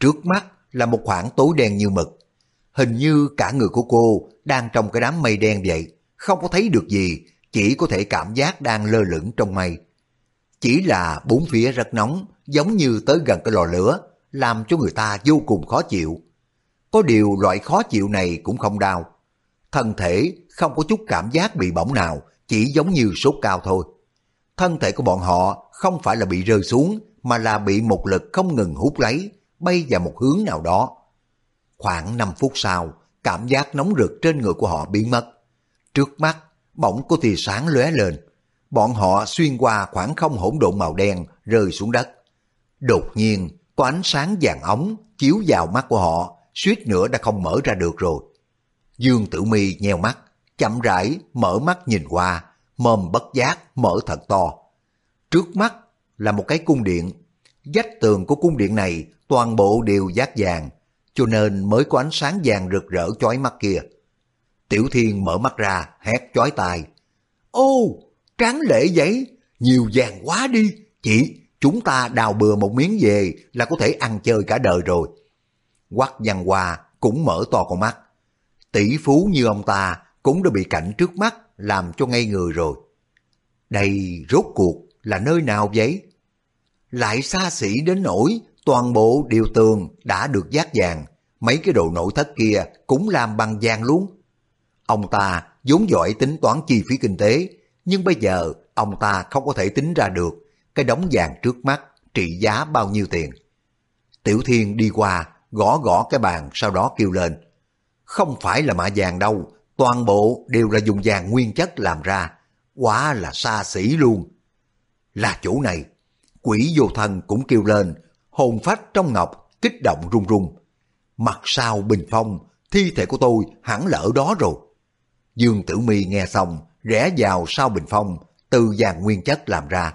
Trước mắt là một khoảng tối đen như mực. Hình như cả người của cô đang trong cái đám mây đen vậy, không có thấy được gì, chỉ có thể cảm giác đang lơ lửng trong mây. Chỉ là bốn phía rất nóng, giống như tới gần cái lò lửa, làm cho người ta vô cùng khó chịu. Có điều loại khó chịu này cũng không đau. Thân thể không có chút cảm giác bị bỏng nào, chỉ giống như sốt cao thôi. Thân thể của bọn họ không phải là bị rơi xuống, mà là bị một lực không ngừng hút lấy, bay vào một hướng nào đó. Khoảng 5 phút sau, cảm giác nóng rực trên người của họ biến mất. Trước mắt, bỗng có tia sáng lóe lên. Bọn họ xuyên qua khoảng không hỗn độn màu đen rơi xuống đất. Đột nhiên, có ánh sáng vàng ống chiếu vào mắt của họ, suýt nữa đã không mở ra được rồi. Dương Tử Mi nheo mắt, chậm rãi mở mắt nhìn qua, mồm bất giác mở thật to. Trước mắt là một cái cung điện. Vách tường của cung điện này toàn bộ đều giác vàng, cho nên mới có ánh sáng vàng rực rỡ chói mắt kia. Tiểu Thiên mở mắt ra, hét chói tai. Ô, tráng lệ vậy, nhiều vàng quá đi, chị, chúng ta đào bừa một miếng về là có thể ăn chơi cả đời rồi. Quắc văn hoa cũng mở to con mắt. Tỷ phú như ông ta cũng đã bị cảnh trước mắt làm cho ngây người rồi. Đây rốt cuộc là nơi nào vậy? Lại xa xỉ đến nỗi toàn bộ điều tường đã được dát vàng, mấy cái đồ nội thất kia cũng làm bằng vàng luôn. Ông ta vốn giỏi tính toán chi phí kinh tế, nhưng bây giờ ông ta không có thể tính ra được cái đống vàng trước mắt trị giá bao nhiêu tiền. Tiểu Thiên đi qua, gõ gõ cái bàn sau đó kêu lên. Không phải là mạ vàng đâu, toàn bộ đều là dùng vàng nguyên chất làm ra, quá là xa xỉ luôn. Là chỗ này, quỷ vô thần cũng kêu lên, hồn phách trong ngọc kích động run run. Mặt sau bình phong, thi thể của tôi hẳn là ở đó rồi. Dương Tử Mi nghe xong, rẽ vào sau bình phong, từ vàng nguyên chất làm ra.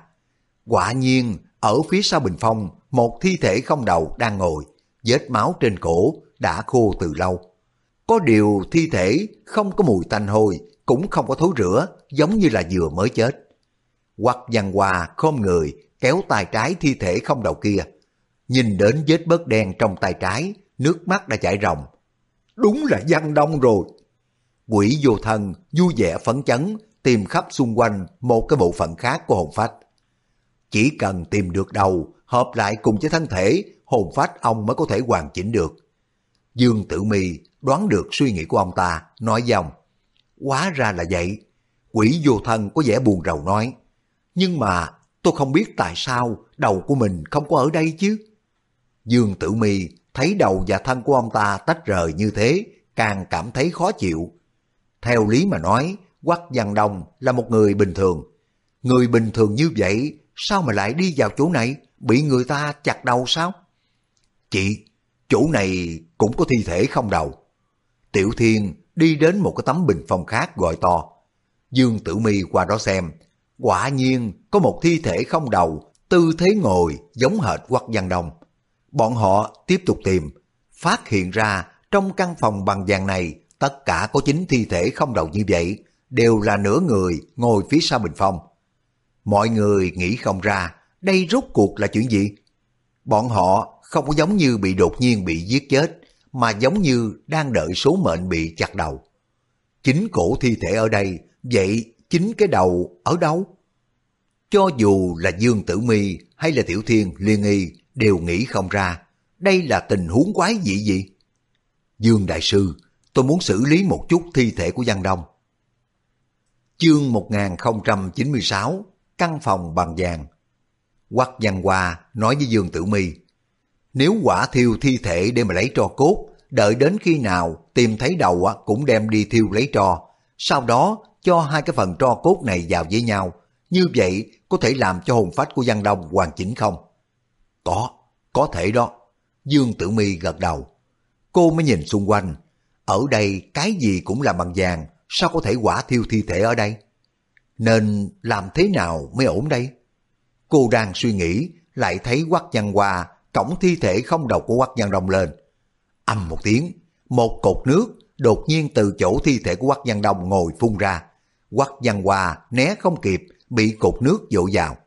Quả nhiên, ở phía sau bình phong, một thi thể không đầu đang ngồi, vết máu trên cổ đã khô từ lâu. Có điều thi thể không có mùi tanh hôi, cũng không có thối rửa, giống như là vừa mới chết. Hoặc văn hòa khom người, kéo tay trái thi thể không đầu kia. Nhìn đến vết bớt đen trong tay trái, nước mắt đã chảy ròng. Đúng là văn đông rồi. Quỷ vô thần vui vẻ phấn chấn, tìm khắp xung quanh một cái bộ phận khác của hồn phách. Chỉ cần tìm được đầu, hợp lại cùng với thân thể, hồn phách ông mới có thể hoàn chỉnh được. Dương Tử Mi đoán được suy nghĩ của ông ta, nói dòng. Quá ra là vậy. Quỷ vô thân có vẻ buồn rầu nói. Nhưng mà tôi không biết tại sao đầu của mình không có ở đây chứ. Dương Tử Mi thấy đầu và thân của ông ta tách rời như thế, càng cảm thấy khó chịu. Theo lý mà nói, Quách Văn Đông là một người bình thường. Người bình thường như vậy, sao mà lại đi vào chỗ này, bị người ta chặt đầu sao? Chị, chỗ này cũng có thi thể không đầu. Tiểu Thiên đi đến một cái tấm bình phong khác gọi to. Dương Tử Mi qua đó xem, quả nhiên có một thi thể không đầu, tư thế ngồi giống hệt Quách Văn Đông. Bọn họ tiếp tục tìm, phát hiện ra trong căn phòng bằng vàng này tất cả có chính thi thể không đầu như vậy, đều là nửa người ngồi phía sau bình phong. Mọi người nghĩ không ra, đây rốt cuộc là chuyện gì? Bọn họ không có giống như bị đột nhiên bị giết chết, mà giống như đang đợi số mệnh bị chặt đầu. Chính cổ thi thể ở đây, vậy chính cái đầu ở đâu? Cho dù là Dương Tử Mi hay là Tiểu Thiên Liên Nghi đều nghĩ không ra, đây là tình huống quái dị gì? Dương Đại Sư, tôi muốn xử lý một chút thi thể của Giang Đông. Chương 1096, căn phòng bằng vàng. Quắc Văn Hoa nói với Dương Tử Mi, nếu quả thiêu thi thể để mà lấy tro cốt, đợi đến khi nào tìm thấy đầu cũng đem đi thiêu lấy tro, sau đó cho hai cái phần tro cốt này vào với nhau, như vậy có thể làm cho hồn phách của Giang Đông hoàn chỉnh không? Có, có thể đó. Dương Tử Mi gật đầu. Cô mới nhìn xung quanh, ở đây cái gì cũng là bằng vàng, sao có thể quả thiêu thi thể ở đây? Nên làm thế nào mới ổn đây? Cô đang suy nghĩ, lại thấy quắc văn hoa cổng thi thể không đầu của quắc văn đông lên. Âm một tiếng, một cột nước đột nhiên từ chỗ thi thể của quắc văn đông ngồi phun ra. Quắc văn hoa né không kịp, bị cột nước dội vào.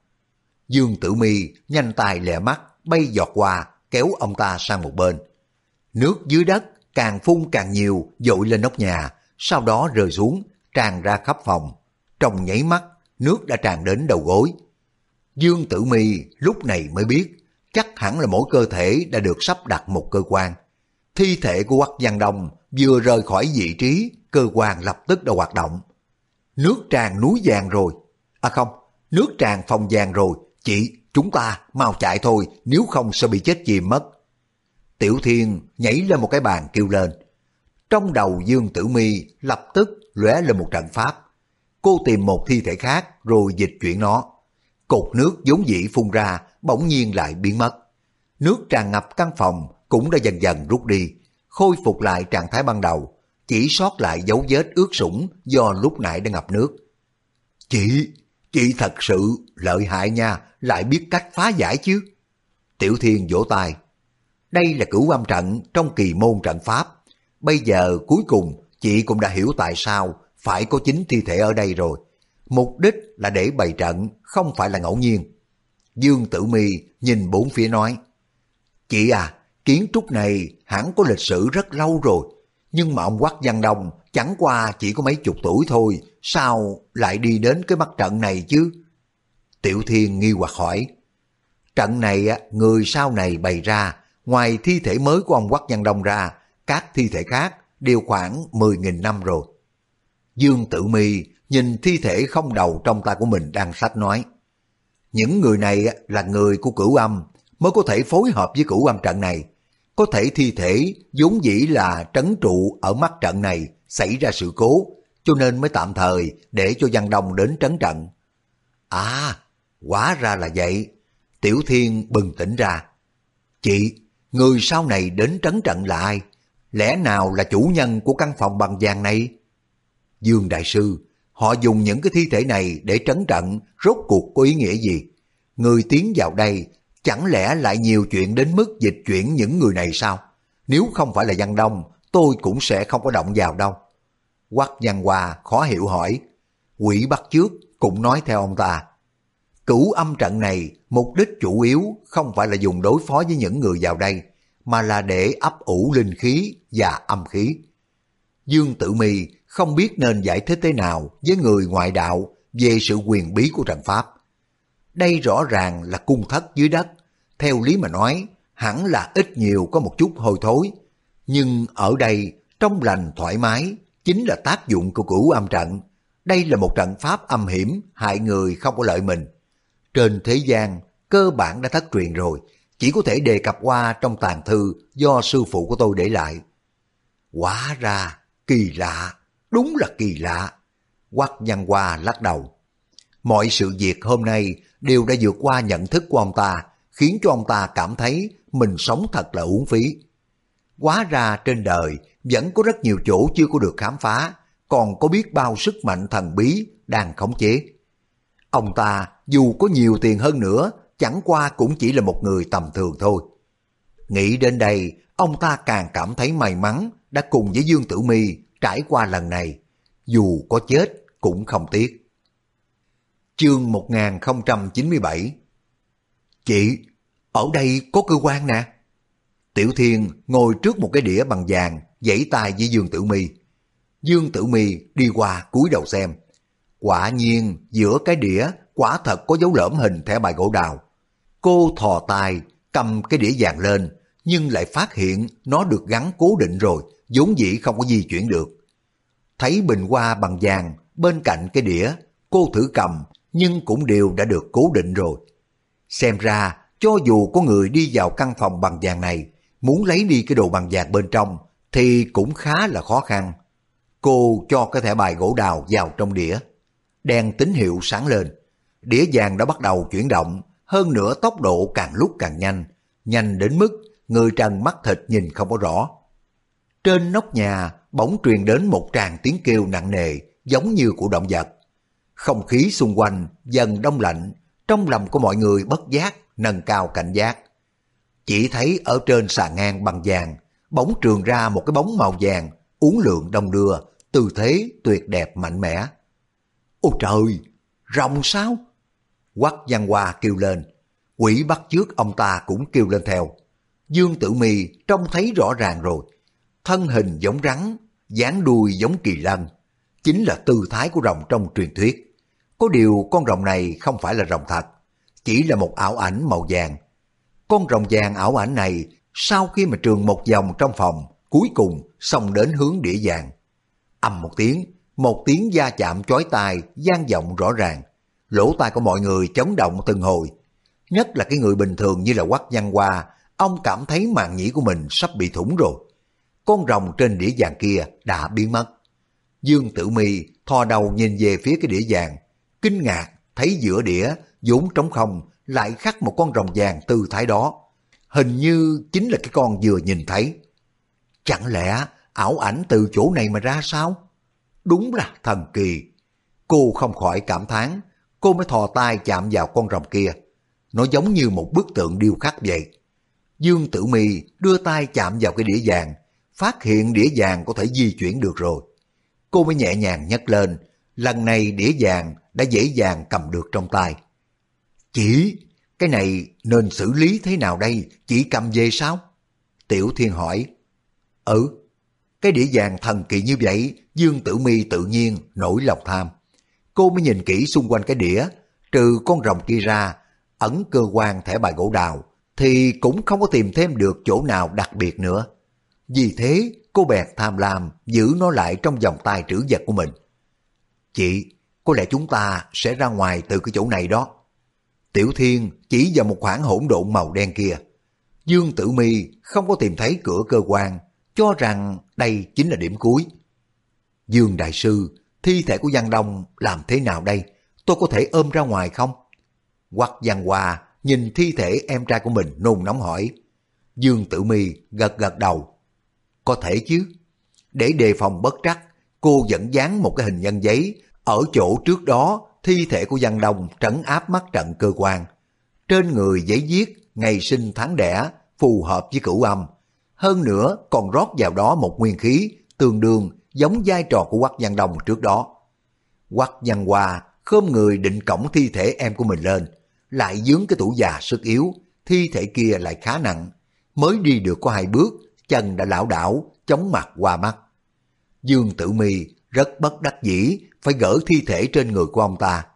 Dương Tử Mi nhanh tay lẹ mắt, bay giọt qua, kéo ông ta sang một bên. Nước dưới đất càng phun càng nhiều dội lên nóc nhà, sau đó rơi xuống, tràn ra khắp phòng. Trong nháy mắt, nước đã tràn đến đầu gối. Dương Tử Mi lúc này mới biết, chắc hẳn là mỗi cơ thể đã được sắp đặt một cơ quan. Thi thể của Quách Văn Đông vừa rời khỏi vị trí, cơ quan lập tức đã hoạt động. Nước tràn núi vàng rồi. À không, nước tràn phòng vàng rồi. Chị, chúng ta mau chạy thôi, nếu không sẽ bị chết chìm mất. Tiểu Thiên nhảy lên một cái bàn kêu lên. Trong đầu Dương Tử Mi lập tức lóe lên một trận pháp. Cô tìm một thi thể khác rồi dịch chuyển nó. Cột nước vốn dĩ phun ra bỗng nhiên lại biến mất. Nước tràn ngập căn phòng cũng đã dần dần rút đi, khôi phục lại trạng thái ban đầu, chỉ sót lại dấu vết ướt sũng do lúc nãy đã ngập nước. Chị, chị thật sự lợi hại nha, lại biết cách phá giải chứ. Tiểu Thiên vỗ tay. Đây là cửu âm trận trong kỳ môn trận pháp. Bây giờ cuối cùng chị cũng đã hiểu tại sao phải có chính thi thể ở đây rồi. Mục đích là để bày trận, không phải là ngẫu nhiên. Dương Tử Mi nhìn bốn phía nói. Chị à, kiến trúc này hẳn có lịch sử rất lâu rồi. Nhưng mà ông Quách Văn Đông chẳng qua chỉ có mấy chục tuổi thôi, sao lại đi đến cái mặt trận này chứ? Tiểu Thiên nghi hoặc hỏi. Trận này người sau này bày ra, ngoài thi thể mới của ông Quách Văn Đông ra, các thi thể khác đều khoảng 10.000 năm rồi. Dương Tử Mi nhìn thi thể không đầu trong tay của mình đang sách nói. Những người này là người của cửu âm mới có thể phối hợp với cửu âm trận này. Có thể thi thể vốn dĩ là trấn trụ ở mắt trận này xảy ra sự cố, cho nên mới tạm thời để cho Văn Đông đến trấn trận. À, quá ra là vậy. Tiểu Thiên bừng tỉnh ra. Chị, người sau này đến trấn trận là ai? Lẽ nào là chủ nhân của căn phòng bằng vàng này? Dương Đại Sư, họ dùng những cái thi thể này để trấn trận, rốt cuộc có ý nghĩa gì? Người tiến vào đây, chẳng lẽ lại nhiều chuyện đến mức dịch chuyển những người này sao? Nếu không phải là Văn Đông, tôi cũng sẽ không có động vào đâu. Quắc Văn Hòa khó hiểu hỏi, quỷ bắt trước cũng nói theo ông ta. Cửu âm trận này, mục đích chủ yếu không phải là dùng đối phó với những người vào đây, mà là để ấp ủ linh khí và âm khí. Dương Tử Mi không biết nên giải thích thế nào với người ngoại đạo về sự quyền bí của trận pháp. Đây rõ ràng là cung thất dưới đất, theo lý mà nói hẳn là ít nhiều có một chút hôi thối, nhưng ở đây trong lành thoải mái chính là tác dụng của cửu âm trận. Đây là một trận pháp âm hiểm hại người không có lợi mình. Trên thế gian cơ bản đã thất truyền rồi, chỉ có thể đề cập qua trong tàn thư do sư phụ của tôi để lại. Quá ra, kỳ lạ, đúng là kỳ lạ. Quắc văn hoa lắc đầu. Mọi sự việc hôm nay đều đã vượt qua nhận thức của ông ta, khiến cho ông ta cảm thấy mình sống thật là uổng phí. Quá ra trên đời vẫn có rất nhiều chỗ chưa có được khám phá, còn có biết bao sức mạnh thần bí đang khống chế. Ông ta dù có nhiều tiền hơn nữa, chẳng qua cũng chỉ là một người tầm thường thôi. Nghĩ đến đây, ông ta càng cảm thấy may mắn đã cùng với Dương Tử Mi trải qua lần này, dù có chết cũng không tiếc. Chương 1097 Chị, ở đây có cơ quan nè. Tiểu Thiên ngồi trước một cái đĩa bằng vàng, giãy tay với Dương Tử Mi. Dương Tử Mi đi qua cúi đầu xem. Quả nhiên giữa cái đĩa quả thật có dấu lõm hình thẻ bài gỗ đào. Cô thò tay cầm cái đĩa vàng lên, nhưng lại phát hiện nó được gắn cố định rồi, vốn dĩ không có di chuyển được. Thấy bình hoa bằng vàng bên cạnh cái đĩa, cô thử cầm nhưng cũng đều đã được cố định rồi. Xem ra, cho dù có người đi vào căn phòng bằng vàng này, muốn lấy đi cái đồ bằng vàng bên trong, thì cũng khá là khó khăn. Cô cho cái thẻ bài gỗ đào vào trong đĩa. Đèn tín hiệu sáng lên. Đĩa vàng đã bắt đầu chuyển động, hơn nữa tốc độ càng lúc càng nhanh, nhanh đến mức người trần mắt thịt nhìn không có rõ. Trên nóc nhà bỗng truyền đến một tràng tiếng kêu nặng nề giống như của động vật. Không khí xung quanh dần đông lạnh, trong lòng của mọi người bất giác nâng cao cảnh giác. Chỉ thấy ở trên sàn ngang bằng vàng, bóng trường ra một cái bóng màu vàng, uốn lượn đông đưa, tư thế tuyệt đẹp mạnh mẽ. Ôi trời, rồng sao? Quắc văn hoa kêu lên, quỷ bắt trước ông ta cũng kêu lên theo. Dương Tử mì trông thấy rõ ràng rồi. thân hình giống rắn, dáng đuôi giống kỳ lân, chính là tư thái của rồng trong truyền thuyết. Có điều con rồng này không phải là rồng thật, chỉ là một ảo ảnh màu vàng. Con rồng vàng ảo ảnh này sau khi mà trường một vòng trong phòng, cuối cùng xông đến hướng đĩa vàng. Âm một tiếng, một tiếng da chạm chói tai, gian vọng rõ ràng. Lỗ tai của mọi người chấn động từng hồi. Nhất là cái người bình thường như là quắc văn hoa, ông cảm thấy màng nhĩ của mình sắp bị thủng rồi. Con rồng trên đĩa vàng kia đã biến mất. Dương Tử Mi thò đầu nhìn về phía cái đĩa vàng, kinh ngạc thấy giữa đĩa vốn trống không lại khắc một con rồng vàng tư thái đó. Hình như chính là cái con vừa nhìn thấy. Chẳng lẽ ảo ảnh từ chỗ này mà ra sao? Đúng là thần kỳ. Cô không khỏi cảm thán, cô mới thò tay chạm vào con rồng kia. Nó giống như một bức tượng điêu khắc vậy. Dương Tử Mi đưa tay chạm vào cái đĩa vàng, phát hiện đĩa vàng có thể di chuyển được rồi. Cô mới nhẹ nhàng nhấc lên, lần này đĩa vàng đã dễ dàng cầm được trong tay. Chỉ, cái này nên xử lý thế nào đây, chỉ cầm về sao? Tiểu Thiên hỏi. Ừ, cái đĩa vàng thần kỳ như vậy, Dương Tử Mi tự nhiên nổi lòng tham. Cô mới nhìn kỹ xung quanh cái đĩa, trừ con rồng kia ra, ẩn cơ quan thẻ bài gỗ đào, thì cũng không có tìm thêm được chỗ nào đặc biệt nữa. Vì thế, cô bèn tham lam giữ nó lại trong vòng tay trữ vật của mình. Chị, có lẽ chúng ta sẽ ra ngoài từ cái chỗ này đó. Tiểu Thiên chỉ vào một khoảng hỗn độn màu đen kia. Dương Tử Mi không có tìm thấy cửa cơ quan, cho rằng đây chính là điểm cuối. Dương Đại Sư, thi thể của Giang Đông làm thế nào đây? Tôi có thể ôm ra ngoài không? Hoặc Giang Hòa nhìn thi thể em trai của mình nôn nóng hỏi. Dương Tử Mi gật gật đầu. Có thể chứ. Để đề phòng bất trắc, cô vẫn dán một cái hình nhân giấy ở chỗ trước đó thi thể của Giang Đông trấn áp mắt trận cơ quan. Trên người giấy viết ngày sinh tháng đẻ phù hợp với cửu âm. Hơn nữa còn rót vào đó một nguyên khí tương đương giống vai trò của Quắc Giang Đông trước đó. Quắc Giang Hoa khom người định cổng thi thể em của mình lên, lại dướng cái tủ già sức yếu, thi thể kia lại khá nặng. Mới đi được có hai bước, chân đã lão đảo, chống mặt qua mắt. Dương Tử Mi rất bất đắc dĩ phải gỡ thi thể trên người của ông ta,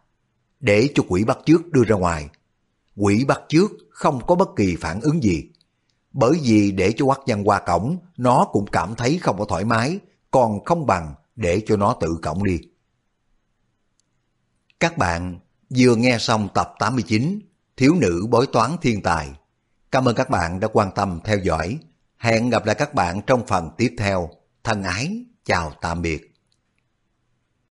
để cho quỷ bắt trước đưa ra ngoài. Quỷ bắt trước không có bất kỳ phản ứng gì. Bởi vì để cho quắc văn qua cổng, nó cũng cảm thấy không có thoải mái, còn không bằng để cho nó tự cổng đi. Các bạn vừa nghe xong tập 89 Thiếu nữ bói toán thiên tài. Cảm ơn các bạn đã quan tâm theo dõi. Hẹn gặp lại các bạn trong phần tiếp theo. Thân ái, chào tạm biệt.